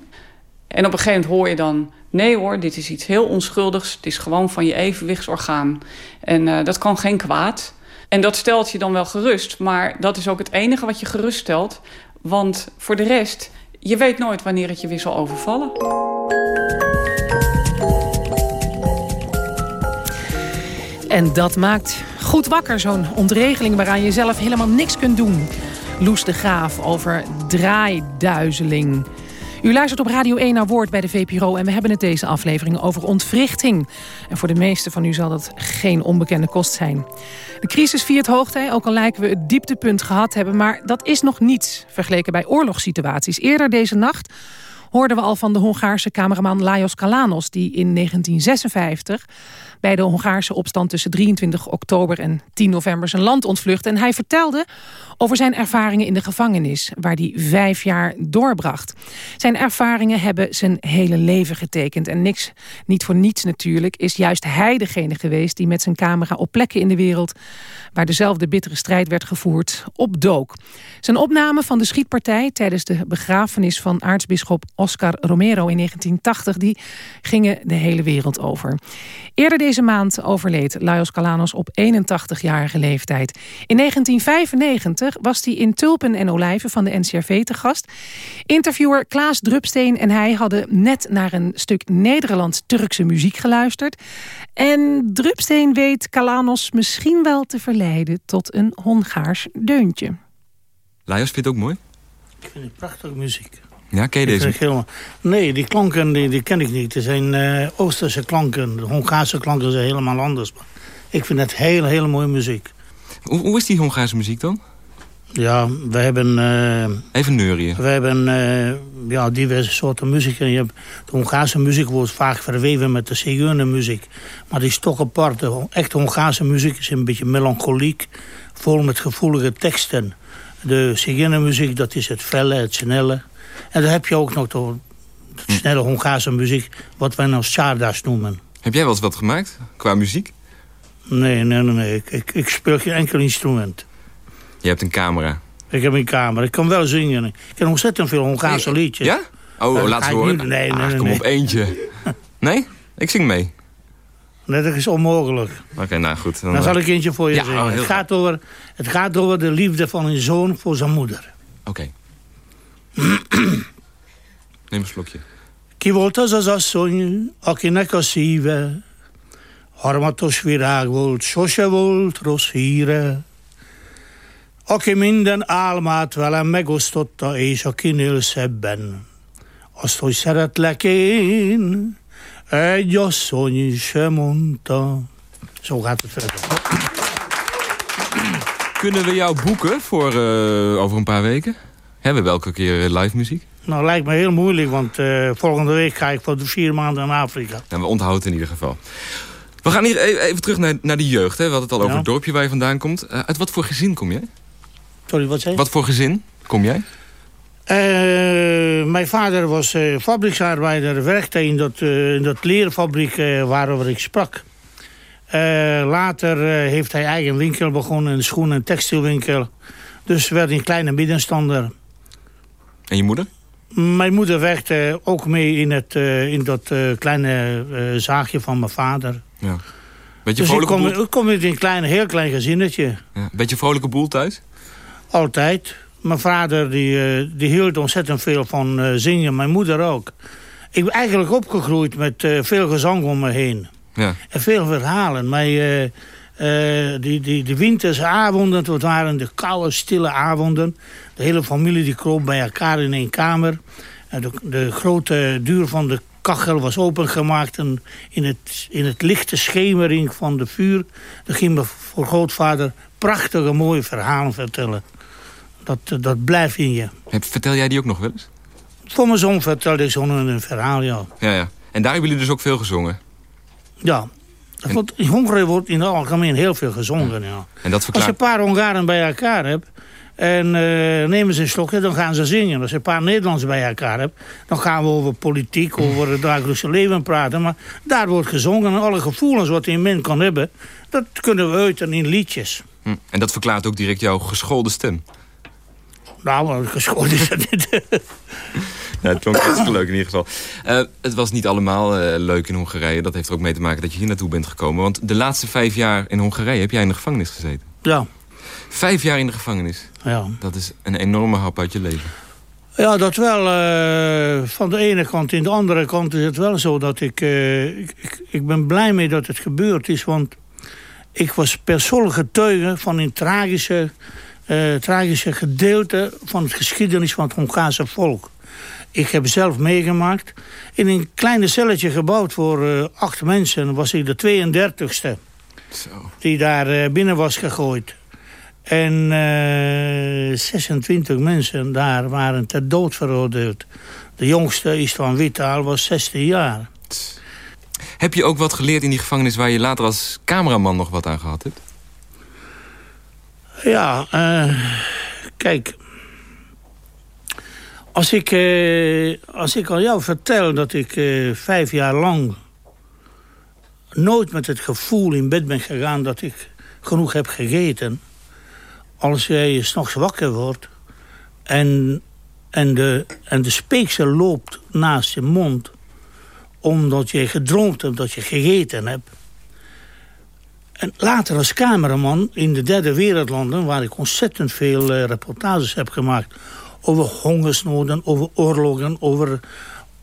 En op een gegeven moment hoor je dan... nee hoor, dit is iets heel onschuldigs. Het is gewoon van je evenwichtsorgaan. En uh, dat kan geen kwaad. En dat stelt je dan wel gerust. Maar dat is ook het enige wat je gerust stelt. Want voor de rest, je weet nooit wanneer het je weer zal overvallen. En dat maakt goed wakker, zo'n ontregeling waaraan je zelf helemaal niks kunt doen. Loes de Graaf over draaiduizeling. U luistert op Radio 1 naar Woord bij de VPRO... en we hebben het deze aflevering over ontwrichting. En voor de meesten van u zal dat geen onbekende kost zijn. De crisis viert hoogtij, ook al lijken we het dieptepunt gehad hebben... maar dat is nog niets vergeleken bij oorlogssituaties. Eerder deze nacht hoorden we al van de Hongaarse cameraman Lajos Kalanos... die in 1956 bij de Hongaarse opstand tussen 23 oktober en 10 november zijn land ontvlucht. En hij vertelde over zijn ervaringen in de gevangenis, waar hij vijf jaar doorbracht. Zijn ervaringen hebben zijn hele leven getekend. En niks, niet voor niets natuurlijk, is juist hij degene geweest... die met zijn camera op plekken in de wereld... waar dezelfde bittere strijd werd gevoerd, opdook. Zijn opname van de schietpartij tijdens de begrafenis van aartsbisschop Oscar Romero in 1980... die gingen de hele wereld over. Eerder deze maand overleed Lajos Kalanos op 81-jarige leeftijd. In 1995 was hij in Tulpen en Olijven van de NCRV te gast. Interviewer Klaas Drupsteen en hij hadden net naar een stuk Nederlands-Turkse muziek geluisterd. En Drupsteen weet Kalanos misschien wel te verleiden tot een Hongaars deuntje. Lajos vindt het ook mooi? Ik vind het prachtige muziek. Ja, ken je deze? Nee, die klanken die, die, ken ik niet. Het zijn uh, Oosterse klanken. De Hongaarse klanken zijn helemaal anders. Ik vind het hele, hele mooie muziek. Hoe, hoe is die Hongaarse muziek dan? Ja, we hebben... Uh, Even neurien. We hebben uh, ja, diverse soorten muziek. En je hebt, de Hongaarse muziek wordt vaak verweven met de Zigeunermuziek. Maar die is toch apart. De echte Hongaarse muziek is een beetje melancholiek. Vol met gevoelige teksten. De Zigeunermuziek, dat is het felle, het snelle. En dan heb je ook nog de, de snelle Hongaarse muziek. Wat wij nou Sardas noemen. Heb jij wel eens wat gemaakt qua muziek? Nee, nee, nee. nee. Ik, ik, ik speel geen enkel instrument. Je hebt een camera. Ik heb een camera. Ik kan wel zingen. Ik ken ontzettend veel Hongaarse liedjes. Ja? Oh, Uh, laat ze horen. nee, nee, Ah, nee, kom nee. op eentje. Nee? Ik zing mee. Nee, dat is onmogelijk. Oké, nou goed. Dan zal ik eentje voor je Ja, zingen. oh, het, gaat over, het gaat over de liefde van een zoon voor zijn moeder. Oké. Een slokje. Ki volt az az asszony, akinek a szíve harmatos virág volt, sose volt rossz híre. Aki minden álmát velem megosztotta, és akinél szebben. Azt, hogy szeretlek én, egy asszony sem mondta. Zo gaat het verder. Kunnen we jou boeken voor eh, over een paar weken? Hebben we elke keer eh, live muziek? Nou, lijkt me heel moeilijk, want eh, volgende week ga ik voor de vier maanden naar Afrika. Nou, we onthouden het in ieder geval. We gaan hier e- even terug naar, naar de jeugd. Hè? We hadden het al over het dorpje waar je vandaan komt. Eh, uit wat voor gezin kom jij? Sorry, wat zei je? Wat voor gezin kom jij? Mijn vader was eh, fabrieksarbeider, werkte in dat, in dat leerfabriek waarover ik sprak. Later heeft hij eigen winkel begonnen, een schoen- en textielwinkel. Dus werd een kleine middenstander. En je moeder? Mijn moeder werkte ook mee in, het, eh, in dat eh, kleine eh, zaagje van mijn vader. Ja. Beetje dus ik vrolijke kom, boel? ik kom uit een klein, heel klein gezinnetje. Ja. Beetje vrolijke boel thuis? Altijd. Mijn vader die, die hield ontzettend veel van zingen. Mijn moeder ook. Ik ben eigenlijk opgegroeid met veel gezang om me heen. Ja. En veel verhalen. Eh, die, die, die winterse avonden, dat waren de koude, stille avonden. De hele familie die kroop bij elkaar in één kamer. En de, de grote duur van de kachel was opengemaakt. En in het, in het lichte schemering van de vuur... dan ging mijn voor grootvader prachtige, mooie verhalen vertellen. Dat, dat blijft in je. Heb- Vertel jij die ook nog wel eens? Voor mijn zoon vertelde ik zo'n een verhaal, ja. Ja, ja. En daar hebben jullie dus ook veel gezongen. Ja. Wordt, in Hongarije wordt in het algemeen heel veel gezongen, ja. En dat Als je verklaart... een paar Hongaren bij elkaar hebt... en eh, nemen ze een slokje, dan gaan ze zingen. Als je een paar Nederlanders bij elkaar hebt... dan gaan we over politiek, over het dagelijkse leven praten. Maar daar wordt gezongen en alle gevoelens wat een mens kan hebben... dat kunnen we uiten in liedjes. Hm. En dat verklaart ook direct jouw geschoolde stem. Nou, geschoold is het niet. Ja, het klonk hartstikke leuk in ieder geval. Eh, het was niet allemaal eh, leuk in Hongarije. Dat heeft er ook mee te maken dat je hier naartoe bent gekomen. Want de laatste vijf jaar in Hongarije heb jij in de gevangenis gezeten. ja, Vijf jaar in de gevangenis. ja. Dat is een enorme hap uit je leven. Ja, dat wel. eh, van de ene kant. In de andere kant is het wel zo dat ik, ik, ik... Ik ben blij mee dat het gebeurd is. Want ik was persoonlijk getuige van een tragische, eh, tragische gedeelte... van het geschiedenis van het Hongaarse volk. Ik heb zelf meegemaakt. In een kleine celletje gebouwd voor eh, acht mensen... was ik de 32ste Zo. die daar eh, binnen was gegooid. En eh 26 mensen daar waren ter dood veroordeeld. De jongste, Istvan Witaal, was 16 jaar. Heb je ook wat geleerd in die gevangenis... waar je later als cameraman nog wat aan gehad hebt? Ja, eh, kijk. Als ik, eh, als ik aan jou vertel dat ik eh, vijf jaar lang... nooit met het gevoel in bed ben gegaan dat ik genoeg heb gegeten... als jij s'nachts wakker wordt en, en, de, en de speeksel loopt naast je mond... omdat je gedroomd hebt dat je gegeten hebt... En later als cameraman in de derde wereldlanden... waar ik ontzettend veel eh, reportages heb gemaakt... over hongersnoden, over oorlogen, over,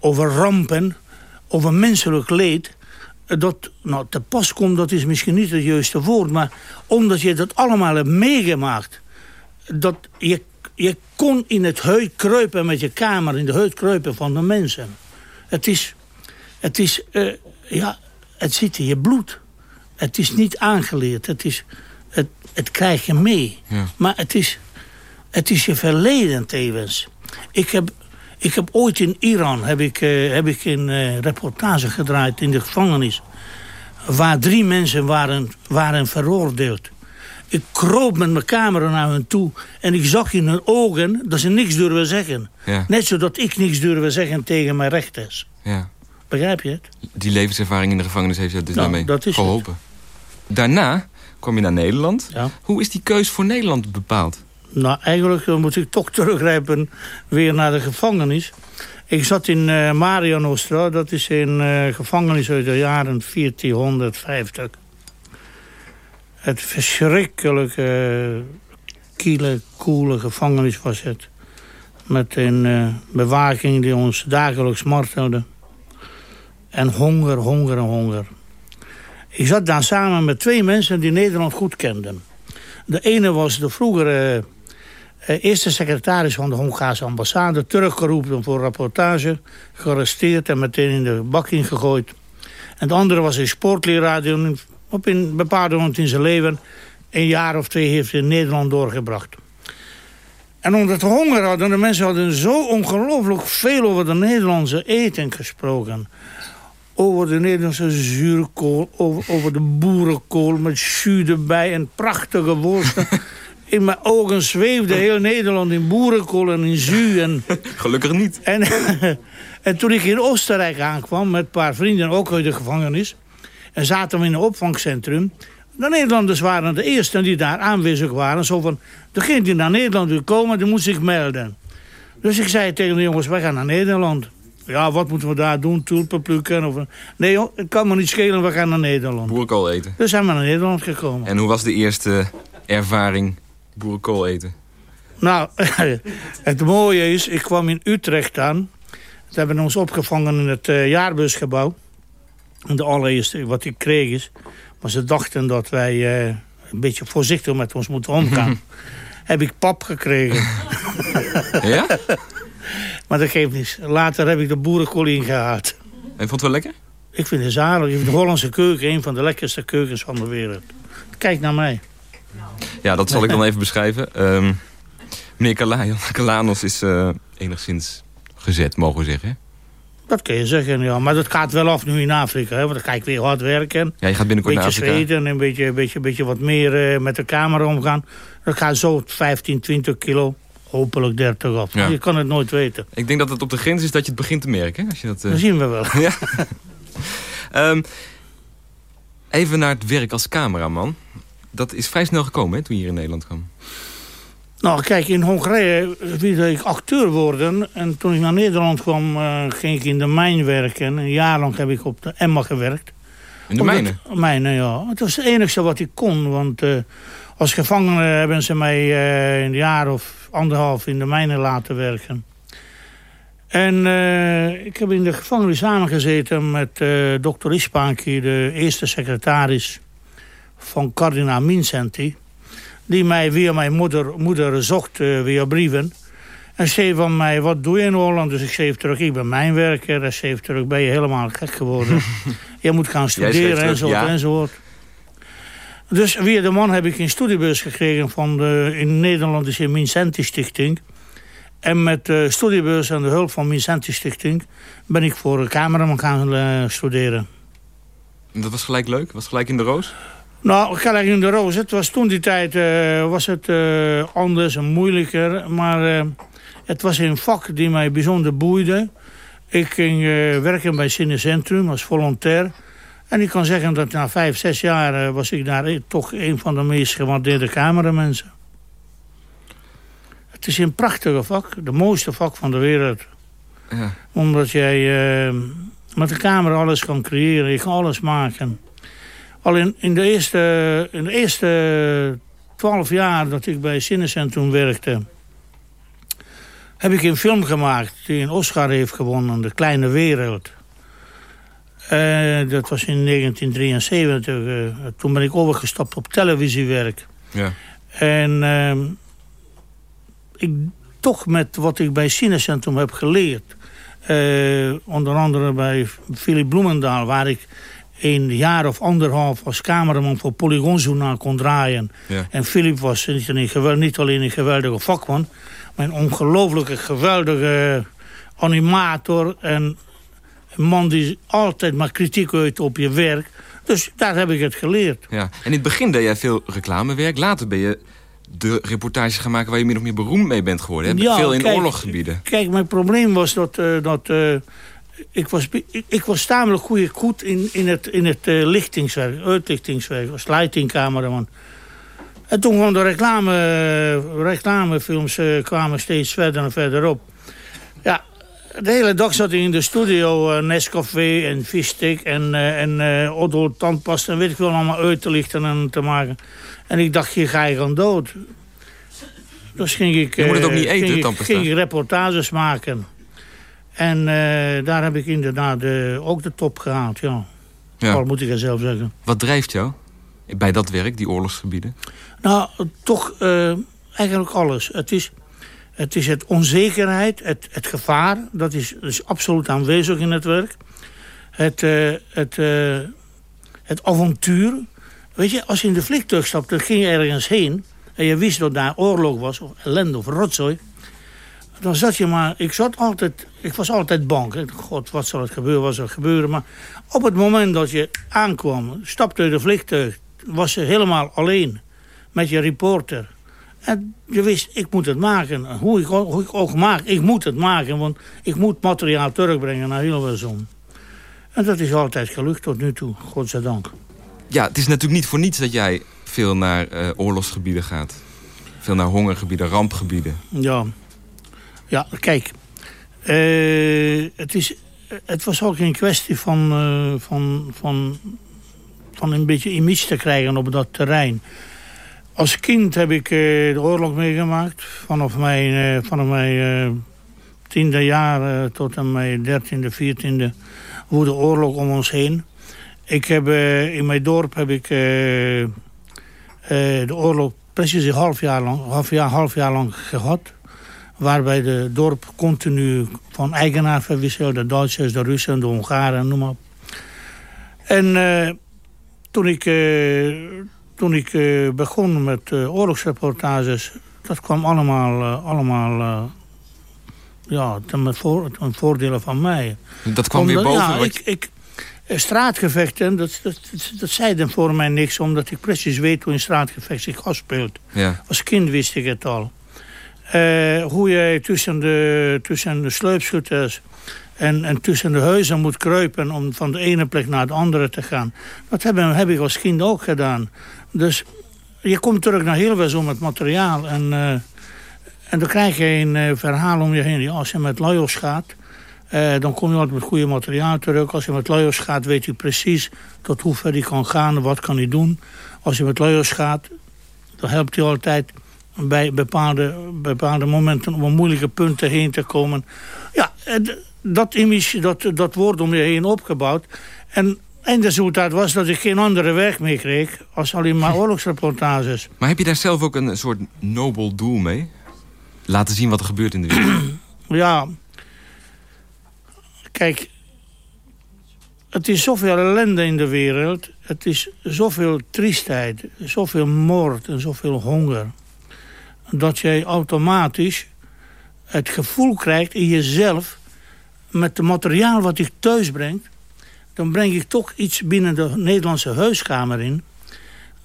over rampen... over menselijk leed... eh, dat nou, te pas komt, dat is misschien niet het juiste woord... maar omdat je dat allemaal hebt meegemaakt... dat je, je kon in het huid kruipen met je kamer... in de huid kruipen van de mensen. Het is... Het is... eh, ja, het zit in je bloed... Het is niet aangeleerd. Het, is, het, het krijg je mee. Ja. Maar het is, Het is je verleden tevens. Ik heb, ik heb ooit in Iran heb ik, uh, heb ik een uh, reportage gedraaid in de gevangenis. Waar drie mensen waren, waren veroordeeld. Ik kroop met mijn camera naar hen toe. En ik zag in hun ogen dat ze niks durven zeggen. Ja. Net zodat ik niks durven zeggen tegen mijn rechters. Ja. Begrijp je het? Die levenservaring in de gevangenis heeft je dus Nou, daarmee dat is geholpen. Daarna kwam je naar Nederland. Ja. Hoe is die keus voor Nederland bepaald? Nou, eigenlijk eh, moet ik toch teruggrijpen weer naar de gevangenis. Ik zat in eh Maria Nostra, dat is een eh, gevangenis uit de jaren 1450. Het verschrikkelijke, kiele, koele gevangenis was het. Met een bewaking die ons dagelijks martelde. En honger, honger en honger. Ik zat daar samen met twee mensen die Nederland goed kenden. De ene was de vroegere eh, eerste secretaris van de Hongaarse ambassade... teruggeroepen voor rapportage, gearresteerd en meteen in de bak ingegooid. En de andere was een sportleraar die op een bepaalde moment in zijn leven... een jaar of twee heeft in Nederland doorgebracht. En omdat we honger hadden, de mensen hadden zo ongelooflijk veel over de Nederlandse eten gesproken. Over de Nederlandse zuurkool, over, over de boerenkool met jus erbij en prachtige worsten. In mijn ogen zweefde heel Nederland in boerenkool en in jus. En, Gelukkig niet. en, en toen ik in Oostenrijk aankwam met een paar vrienden, ook uit de gevangenis... en zaten we in een opvangcentrum... de Nederlanders waren de eerste die daar aanwezig waren. Zo van, degene die naar Nederland wil komen, die moet zich melden. Dus ik zei tegen de jongens, wij gaan naar Nederland. Ja, wat moeten we daar doen? Tulpen plukken? Of... Nee joh, het kan me niet schelen, we gaan naar Nederland. Boerenkool eten. Dus zijn we naar Nederland gekomen. En hoe was de eerste ervaring boerenkool eten? Nou, het mooie is, ik kwam in Utrecht aan. Ze hebben ons opgevangen in het eh, jaarbusgebouw. En de allereerste wat ik kreeg is... maar ze dachten dat wij eh, een beetje voorzichtig met ons moeten omgaan. heb ik pap gekregen. Ja? maar dat geeft niets. Later heb ik de boerenkool ingehaald. En vond het wel lekker? Ik vind het zalig. De Hollandse keuken een van de lekkerste keukens van de wereld. Kijk naar mij. Ja, dat zal ik dan even beschrijven. Ehm, meneer Kala- Kalanos is eh, enigszins gezet, mogen we zeggen. Dat kun je zeggen, ja. Maar dat gaat wel af nu in Afrika. Hè? Want dan ga ik weer hard werken. Ja, je gaat binnenkort Een naar beetje Afrika. zweten en een beetje, beetje, beetje wat meer eh, met de camera omgaan. Dat gaat zo 15, 20 kilo. Hopelijk 30 af. Ja. Je kan het nooit weten. Ik denk dat het op de grens is dat je het begint te merken. Als je dat, eh, Dat zien we wel. ja. Ehm, even naar het werk als cameraman. Dat is vrij snel gekomen hè, toen je hier in Nederland kwam. Nou, kijk, in Hongarije wilde ik acteur worden. En toen ik naar Nederland kwam, eh, ging ik in de mijn werken. Een jaar lang heb ik op de Emma gewerkt. In de mijnen? Mijnen, ja. Het was het enige wat ik kon. Want eh, als gevangene hebben ze mij eh, een jaar of anderhalf in de mijnen laten werken. En eh, ik heb in de gevangenis samengezeten met eh dokter Ispanki, de eerste secretaris van kardinaal Vincenti. Die mij via mijn moeder, moeder zocht via brieven. En schreef van mij, wat doe je in Holland? Dus ik schreef terug, ik ben mijnwerker. En schreef terug, ben je helemaal gek geworden. je moet gaan studeren terug, enzovoort ja. enzovoort. Dus via de man heb ik een studiebeurs gekregen van de, in Nederland is een Vincenti Stichting. En met de studiebeurs en de hulp van Vincenti Stichting ben ik voor cameraman gaan eh, studeren. En dat was gelijk leuk? Was gelijk in de roos? Nou, gelijk in de roos. Het was toen die tijd eh, was het eh, anders en moeilijker. Maar het was een vak die mij bijzonder boeide. Ik ging werken bij Cinecentrum als volontair. En ik kan zeggen dat na vijf, zes jaar eh, was ik daar eh, toch een van de meest gewaardeerde cameramensen. Het is een prachtige vak. De mooiste vak van de wereld. Ja. Omdat jij eh, met de camera alles kan creëren. Je kan alles maken. Al in, in, de eerste, in de eerste twaalf jaar dat ik bij Cinecentrum werkte... heb ik een film gemaakt die een Oscar heeft gewonnen. De Kleine Wereld. Eh, dat was in 1973. eh, toen ben ik overgestapt op televisiewerk. Ja. En ehm, ik, toch met wat ik bij Cinecentrum heb geleerd... eh, onder andere bij Philip Bloemendaal... waar ik een jaar of anderhalf als cameraman voor Polygonjournaal kon draaien. Ja. En Philip was niet, een niet alleen een geweldige vakman... maar een ongelooflijke geweldige animator... en een man die altijd maar kritiek uit op je werk. Dus daar heb ik het geleerd. Ja. En in het begin deed jij veel reclamewerk. Later ben je de reportages gaan maken waar je min of meer beroemd mee bent geworden. hè? Ja, veel in kijk, oorlogsgebieden. Kijk, mijn probleem was dat, eh, dat eh, ik, was, ik, ik was tamelijk goed, goed in, in het, in het eh, lichtingswerk, uitlichtingswerk. Was lightingcameraman. En toen kwam de reclame, reclamefilms kwamen steeds verder en verder op. De hele dag zat ik in de studio eh, Nescafé en Vistik en, eh en eh Otto tandpasta en weet ik wel allemaal uit te lichten en te maken. En ik dacht, hier ga je gaan dood. Dus ging ik, Je moet het ook niet eten, ging ik- ging ik reportages maken. En daar heb ik inderdaad ook de top gehaald, ja. Ja. Al moet ik er zelf zeggen. Wat drijft jou bij dat werk, die oorlogsgebieden? Nou, toch eigenlijk alles. Het is het, is het onzekerheid, het, het gevaar. Dat is, is absoluut aanwezig in het werk. Het, eh, het, eh, het avontuur. Weet je, als je in de vliegtuig stapt, dan ging je ergens heen... en je wist dat daar oorlog was, of ellende of rotzooi... dan zat je maar... Ik, zat altijd, ik was altijd bang. God, wat zal het gebeuren, wat zal het gebeuren? Maar op het moment dat je aankwam, stapte de vliegtuig... was je helemaal alleen met je reporter. En je wist, ik moet het maken. Hoe ik, hoe ik ook maak, ik moet het maken. Want ik moet materiaal terugbrengen naar Hilversum. En dat is altijd gelukt tot nu toe, godzijdank. Ja, het is natuurlijk niet voor niets dat jij veel naar eh, oorlogsgebieden gaat. Veel naar hongergebieden, rampgebieden. Ja, ja kijk. eh, het, is, het was ook een kwestie van, eh, van, van, van een beetje image te krijgen op dat terrein. Als kind heb ik eh, de oorlog meegemaakt. Vanaf mijn, eh, vanaf mijn eh, tiende jaar tot aan mijn dertiende, viertiende woedde oorlog om ons heen. Ik heb, in mijn dorp heb ik de oorlog precies een half jaar lang, half jaar, half jaar lang gehad. Waarbij de dorp continu van eigenaar verwisselde. De Duitsers, de Russen, de Hongaren, noem maar op. En toen ik, toen ik eh, begon met eh, oorlogsreportages... dat kwam allemaal, eh, allemaal ja, ten, voor, ten voordele van mij. Dat kwam weer boven Ja, wat ik, ik, straatgevechten, dat, dat, dat, dat zeiden voor mij niks... omdat ik precies weet hoe een straatgevecht zich afspeelt. Ja. Als kind wist ik het al. Hoe jij tussen de, tussen de sleupschutters en, en tussen de huizen moet kruipen... om van de ene plek naar de andere te gaan. Dat heb, heb ik als kind ook gedaan. Dus je komt terug naar Hilversum met materiaal... en, eh, en dan krijg je een eh, verhaal om je heen. Als je met Lajos gaat... eh, dan kom je altijd met goede materiaal terug. Als je met Lajos gaat, weet je precies tot hoe ver hij kan gaan wat kan hij doen. Als je met Lajos gaat, dan helpt hij altijd bij bepaalde, bepaalde momenten om moeilijke punten heen te komen. Ja, dat image, dat, dat wordt om je heen opgebouwd. En en de resultaat was dat ik geen andere werk meer kreeg... als alleen maar oorlogsreportages. Maar heb je daar zelf ook een soort nobel doel mee? Laten zien wat er gebeurt in de wereld. Ja, kijk, het is zoveel ellende in de wereld. Het is zoveel triestheid, zoveel moord en zoveel honger. Dat jij automatisch het gevoel krijgt in jezelf... met het materiaal wat ik thuis breng... dan breng ik toch iets binnen de Nederlandse huiskamer in...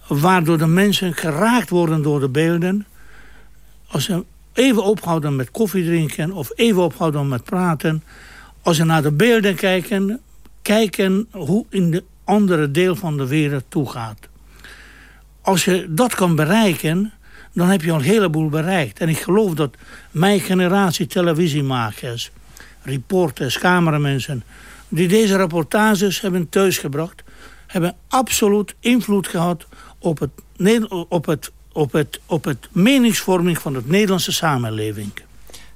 waardoor de mensen geraakt worden door de beelden... als ze even ophouden met koffie drinken... of even ophouden met praten... als ze naar de beelden kijken... kijken hoe in de andere deel van de wereld toegaat. Als je dat kan bereiken, dan heb je al een heleboel bereikt. En ik geloof dat mijn generatie televisiemakers... reporters, cameramensen... die deze reportages hebben thuisgebracht... hebben absoluut invloed gehad op het, op het, op het, op het meningsvorming van het Nederlandse samenleving.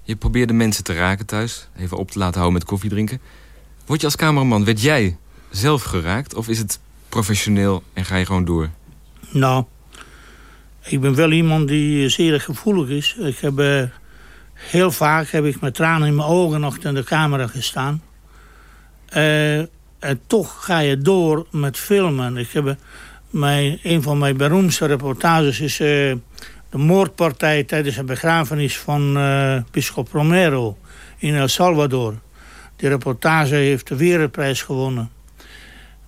Je probeerde mensen te raken thuis. Even op te laten houden met koffie drinken. Word je als cameraman, werd jij zelf geraakt? Of is het professioneel en ga je gewoon door? Nou, ik ben wel iemand die zeer gevoelig is. Ik heb, eh, heel vaak heb ik met tranen in mijn ogen achter de camera gestaan. Eh, En toch ga je door met filmen. Ik heb, mijn, een van mijn beroemdste reportages is... Uh, de moordpartij tijdens een begrafenis van uh, Romero in El Salvador. Die reportage heeft de wereldprijs gewonnen.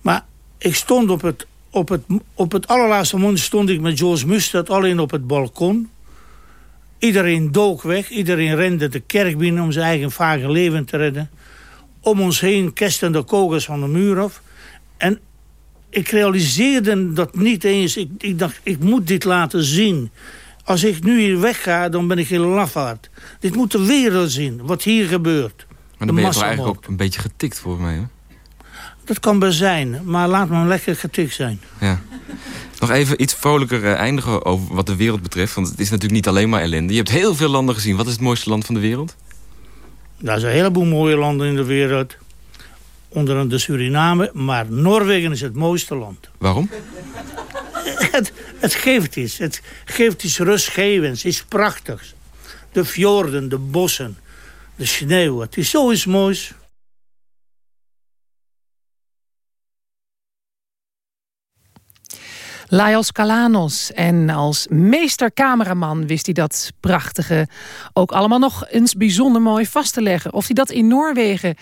Maar ik stond op het, op het, op het allerlaatste moment stond ik met George Mustard alleen op het balkon. Iedereen dook weg, iedereen rende de kerk binnen om zijn eigen vage leven te redden. Om ons heen de kogels van de muur af. En ik realiseerde dat niet eens. Ik, ik dacht, ik moet dit laten zien. Als ik nu hier wegga, dan ben ik een lafaard. Dit moet de wereld zien, wat hier gebeurt. Maar dan ben je toch eigenlijk ook een beetje getikt voor mij, hè? Dat kan best zijn, maar laat me lekker getikt zijn. Ja. Nog even iets vrolijker eh, eindigen over wat de wereld betreft. Want het is natuurlijk niet alleen maar ellende. Je hebt heel veel landen gezien. Wat is het mooiste land van de wereld? Er zijn een heleboel mooie landen in de wereld. Onder andere Suriname. Maar Noorwegen is het mooiste land. Waarom? het, het geeft iets. Het geeft iets rustgevends. iets prachtigs. De fjorden, de bossen, de sneeuw. Het is zoiets moois. Lajos Kalanos. En als meestercameraman wist hij dat prachtige ook allemaal nog eens bijzonder mooi vast te leggen. Of hij dat in Noorwegen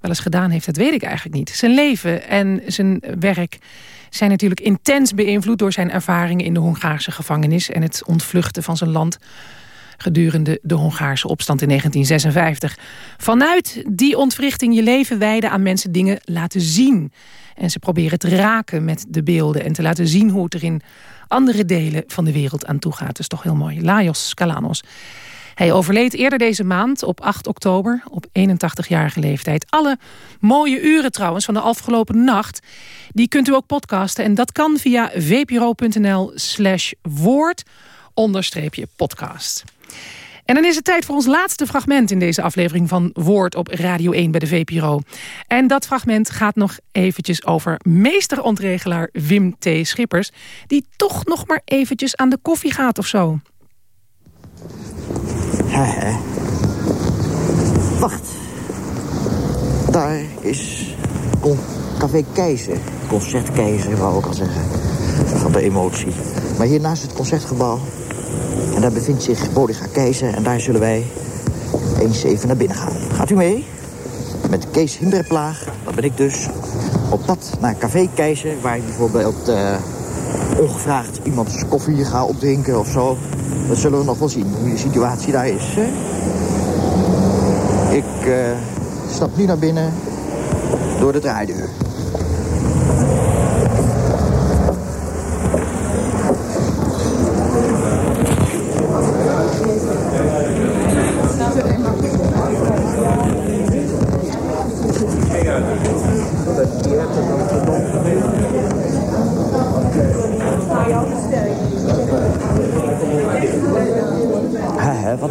wel eens gedaan heeft, dat weet ik eigenlijk niet. Zijn leven en zijn werk zijn natuurlijk intens beïnvloed door zijn ervaringen in de Hongaarse gevangenis en het ontvluchten van zijn land gedurende de Hongaarse opstand in 1956. Vanuit die ontwrichting je leven wijden aan mensen dingen laten zien. En ze proberen te raken met de beelden en te laten zien hoe het er in andere delen van de wereld aan toe gaat. Dat is toch heel mooi. Lajos Kalanos. Hij overleed eerder deze maand op 8 oktober op 81-jarige leeftijd. Alle mooie uren trouwens van de afgelopen nacht... die kunt u ook podcasten. En dat kan via vpro.nl slash woord onderstreepje podcast. En dan is het tijd voor ons laatste fragment in deze aflevering van Woord op Radio 1 bij de VPRO. En dat fragment gaat nog eventjes over meesterontregelaar Wim T. Schippers... die toch nog maar eventjes aan de koffie gaat of zo. Wacht. Daar is Café Keizer. Concert Keizer, wou ik al zeggen. Van de emotie. Maar hier naast het concertgebouw en daar bevindt zich Bodega Keizer en daar zullen wij eens even naar binnen gaan. Gaat u mee? Met Kees Himberplaag, dat ben ik dus, op pad naar Café Keizer... waar ik bijvoorbeeld uh, ongevraagd iemands koffie ga opdrinken of zo. Dat zullen we nog wel zien, hoe de situatie daar is. Hè? Ik uh, stap nu naar binnen door de draaideur.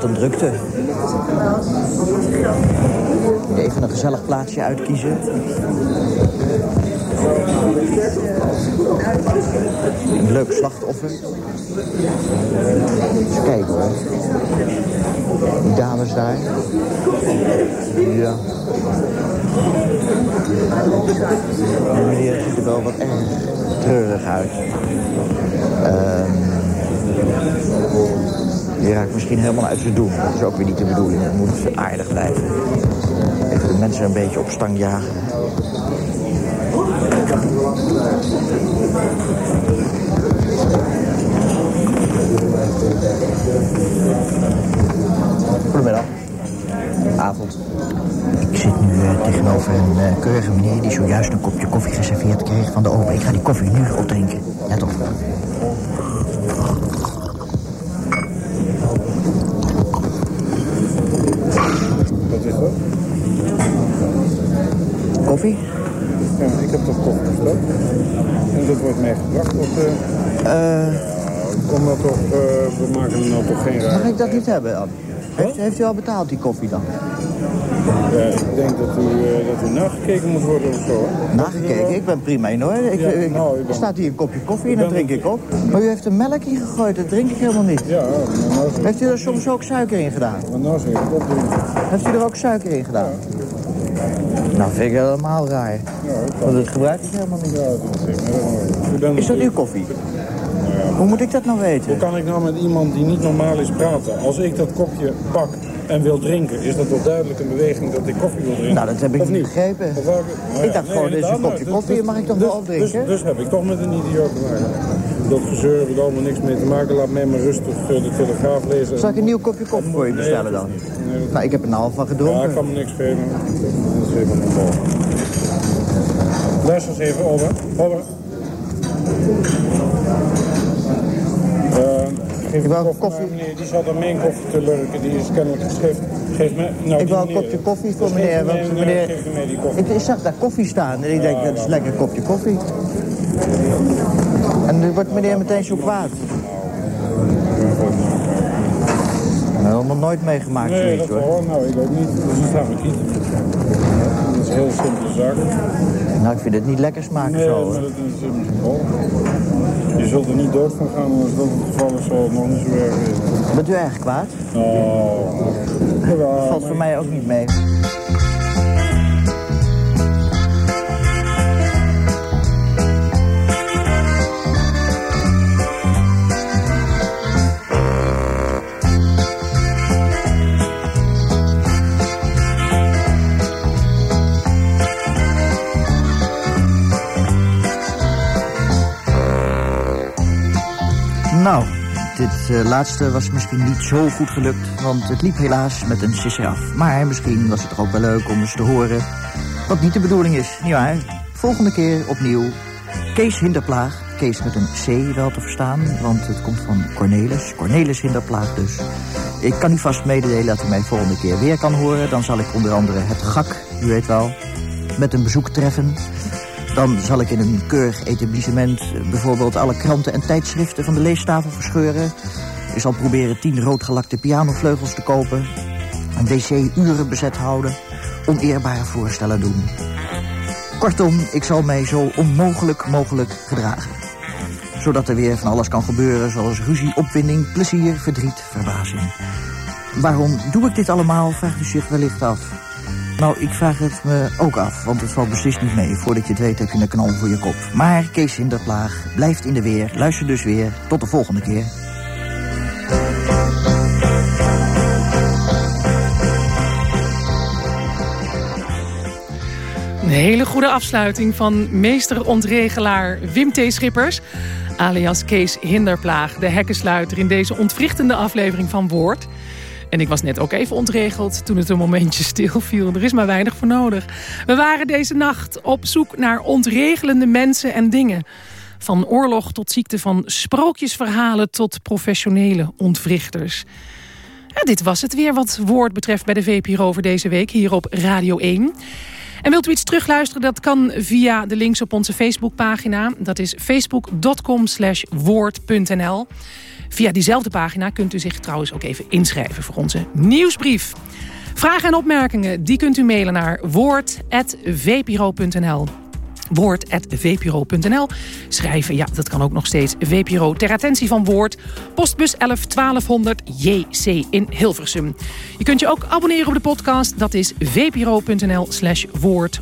Wat een drukte. Even een gezellig plaatsje uitkiezen. Een leuk slachtoffer. Eens kijken hoor. Die dames daar. Ja. Die meneer ziet er wel wat erg treurig uit. Um, die raakt misschien helemaal uit zijn doen. Dat is ook weer niet de bedoeling. Het moet aardig blijven. Even de mensen een beetje op stang jagen. Goedemiddag. Avond. Ik zit nu uh, tegenover een uh, keurige meneer die zojuist een kopje koffie geserveerd kreeg van de open. Ik ga die koffie nu opdrinken. Let op. Koffie? Ja, ik heb toch koffie besteld. En dat wordt meegebracht. Of, uh... Uh, kom dat toch, uh, we maken er nou toch geen raar. Mag ik dat niet hebben dan? Heeft, heeft, u al betaald die koffie dan? Ja, ik denk dat u, uh, dat u nagekeken moet worden of zo. Nagekeken? Ik ben prima in hoor. Ik, ja, ik, nou, er staat hier een kopje koffie en dat drink ik op. Maar u heeft er melk in gegooid, dat drink ik helemaal niet. Ja, maar nou Heeft u er soms ook suiker in gedaan? Maar nou zeg ik opdrinken. Heeft u er ook suiker in gedaan? Ja. Nou, vind ik helemaal raar. Ja, Want dat gebruik ik helemaal niet. Is dat uw koffie? Hoe moet ik dat nou weten? Hoe kan ik nou met iemand die niet normaal is praten? Als ik dat kopje pak en wil drinken, is dat toch duidelijk een beweging dat ik koffie wil drinken? Nou, dat heb ik niet begrepen. ik dacht nou gewoon, dit is een kopje koffie, mag ik toch dus, wel opdrinken? Dus, dus, heb ik toch met een idioot te maken. Dat gezeur heb ik allemaal niks mee te maken. Laat mij maar rustig eh, de Telegraaf lezen. Zal ik een nieuw kopje koffie voor je bestellen dan? Nee, nou, ik heb een half van gedronken. Ja, ik kan me niks schelen. Dat is even een bal. Luister eens even, over. Over. Geef ik koffie, koffie. meneer, die zat aan mijn koffie te lurken. Die is kennelijk geschrift. Geef me, nou, ik wil een kopje koffie voor meneer. Want meneer, meneer die koffie. Ik, zag daar koffie staan en ik denk, dat is een lekker kopje koffie. Nu wordt meneer meteen zo kwaad. Helemaal nooit meegemaakt nee, zoiets hoor. hoor. Nou, ik ook niet. Dus die staat me kieten. Dat is een heel simpele zaak. Nou, ik vind het niet lekker smaken nee, zo. Maar dat is wel. Je zult er niet dood van gaan, als dat het geval is, zal het nog niet zo erg. Bent u erg kwaad? Oh. Dat valt voor mij ook niet mee. Dit uh, laatste was misschien niet zo goed gelukt, want het liep helaas met een sisser af. Maar misschien was het toch ook wel leuk om eens te horen wat niet de bedoeling is, nietwaar? Volgende keer opnieuw Kees Hinderplaag. Kees met een C wel te verstaan, want het komt van Cornelis. Cornelis Hinderplaag dus. Ik kan u vast mededelen dat u mij volgende keer weer kan horen. Dan zal ik onder andere het GAK, u weet wel, met een bezoek treffen... Dan zal ik in een keurig etablissement bijvoorbeeld alle kranten en tijdschriften van de leestafel verscheuren. Ik zal proberen tien roodgelakte pianovleugels te kopen. Een wc uren bezet houden. Oneerbare voorstellen doen. Kortom, ik zal mij zo onmogelijk mogelijk gedragen. Zodat er weer van alles kan gebeuren zoals ruzie, opwinding, plezier, verdriet, verbazing. Waarom doe ik dit allemaal, vraagt u zich wellicht af. Nou, ik vraag het me ook af, want het valt beslist niet mee. Voordat je het weet heb je een knal voor je kop. Maar Kees Hinderplaag blijft in de weer. Luister dus weer. Tot de volgende keer. Een hele goede afsluiting van meesterontregelaar Wim T. Schippers... alias Kees Hinderplaag, de hekkensluiter in deze ontwrichtende aflevering van Woord... En ik was net ook even ontregeld toen het een momentje stilviel. Er is maar weinig voor nodig. We waren deze nacht op zoek naar ontregelende mensen en dingen. Van oorlog tot ziekte, van sprookjesverhalen tot professionele ontwrichters. Dit was het weer wat woord betreft bij de VPRO over deze week hier op Radio 1. En wilt u iets terugluisteren? Dat kan via de links op onze Facebookpagina. Dat is facebook.com woord.nl. Via diezelfde pagina kunt u zich trouwens ook even inschrijven voor onze nieuwsbrief. Vragen en opmerkingen die kunt u mailen naar woord.vpro.nl woord.vpro.nl. Schrijven, ja, dat kan ook nog steeds. VPRO ter attentie van Woord. Postbus 11 1200 JC in Hilversum. Je kunt je ook abonneren op de podcast. Dat is vpro.nl slash woord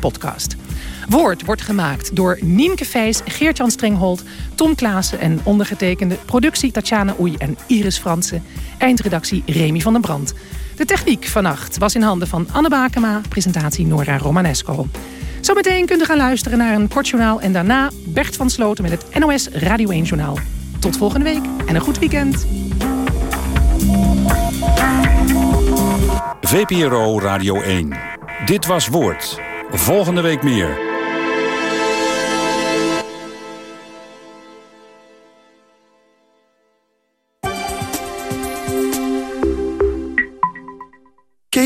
podcast. Woord wordt gemaakt door Nienke Vijs, Geert-Jan Strenghold... Tom Klaassen en ondergetekende productie Tatjana Oei en Iris Fransen. Eindredactie Remy van den Brand. De techniek vannacht was in handen van Anne Bakema, presentatie Nora Romanesco. Zometeen kunt u gaan luisteren naar een kort journaal... en daarna Bert van Sloten met het NOS Radio 1 Journaal. Tot volgende week en een goed weekend. VPRO Radio 1. Dit was Woord. Volgende week meer.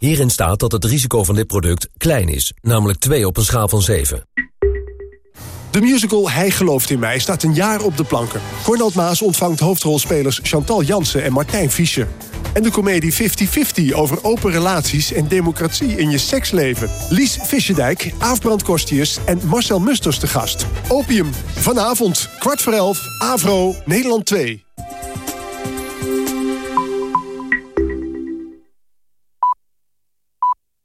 Hierin staat dat het risico van dit product klein is, namelijk 2 op een schaal van 7. De musical Hij gelooft in mij staat een jaar op de planken. Cornald Maas ontvangt hoofdrolspelers Chantal Jansen en Martijn Fischer. En de komedie 50-50 over open relaties en democratie in je seksleven. Lies Fischerdijk, Aafbrand Kostius en Marcel Musters te gast. Opium, vanavond, kwart voor elf, Avro, Nederland 2.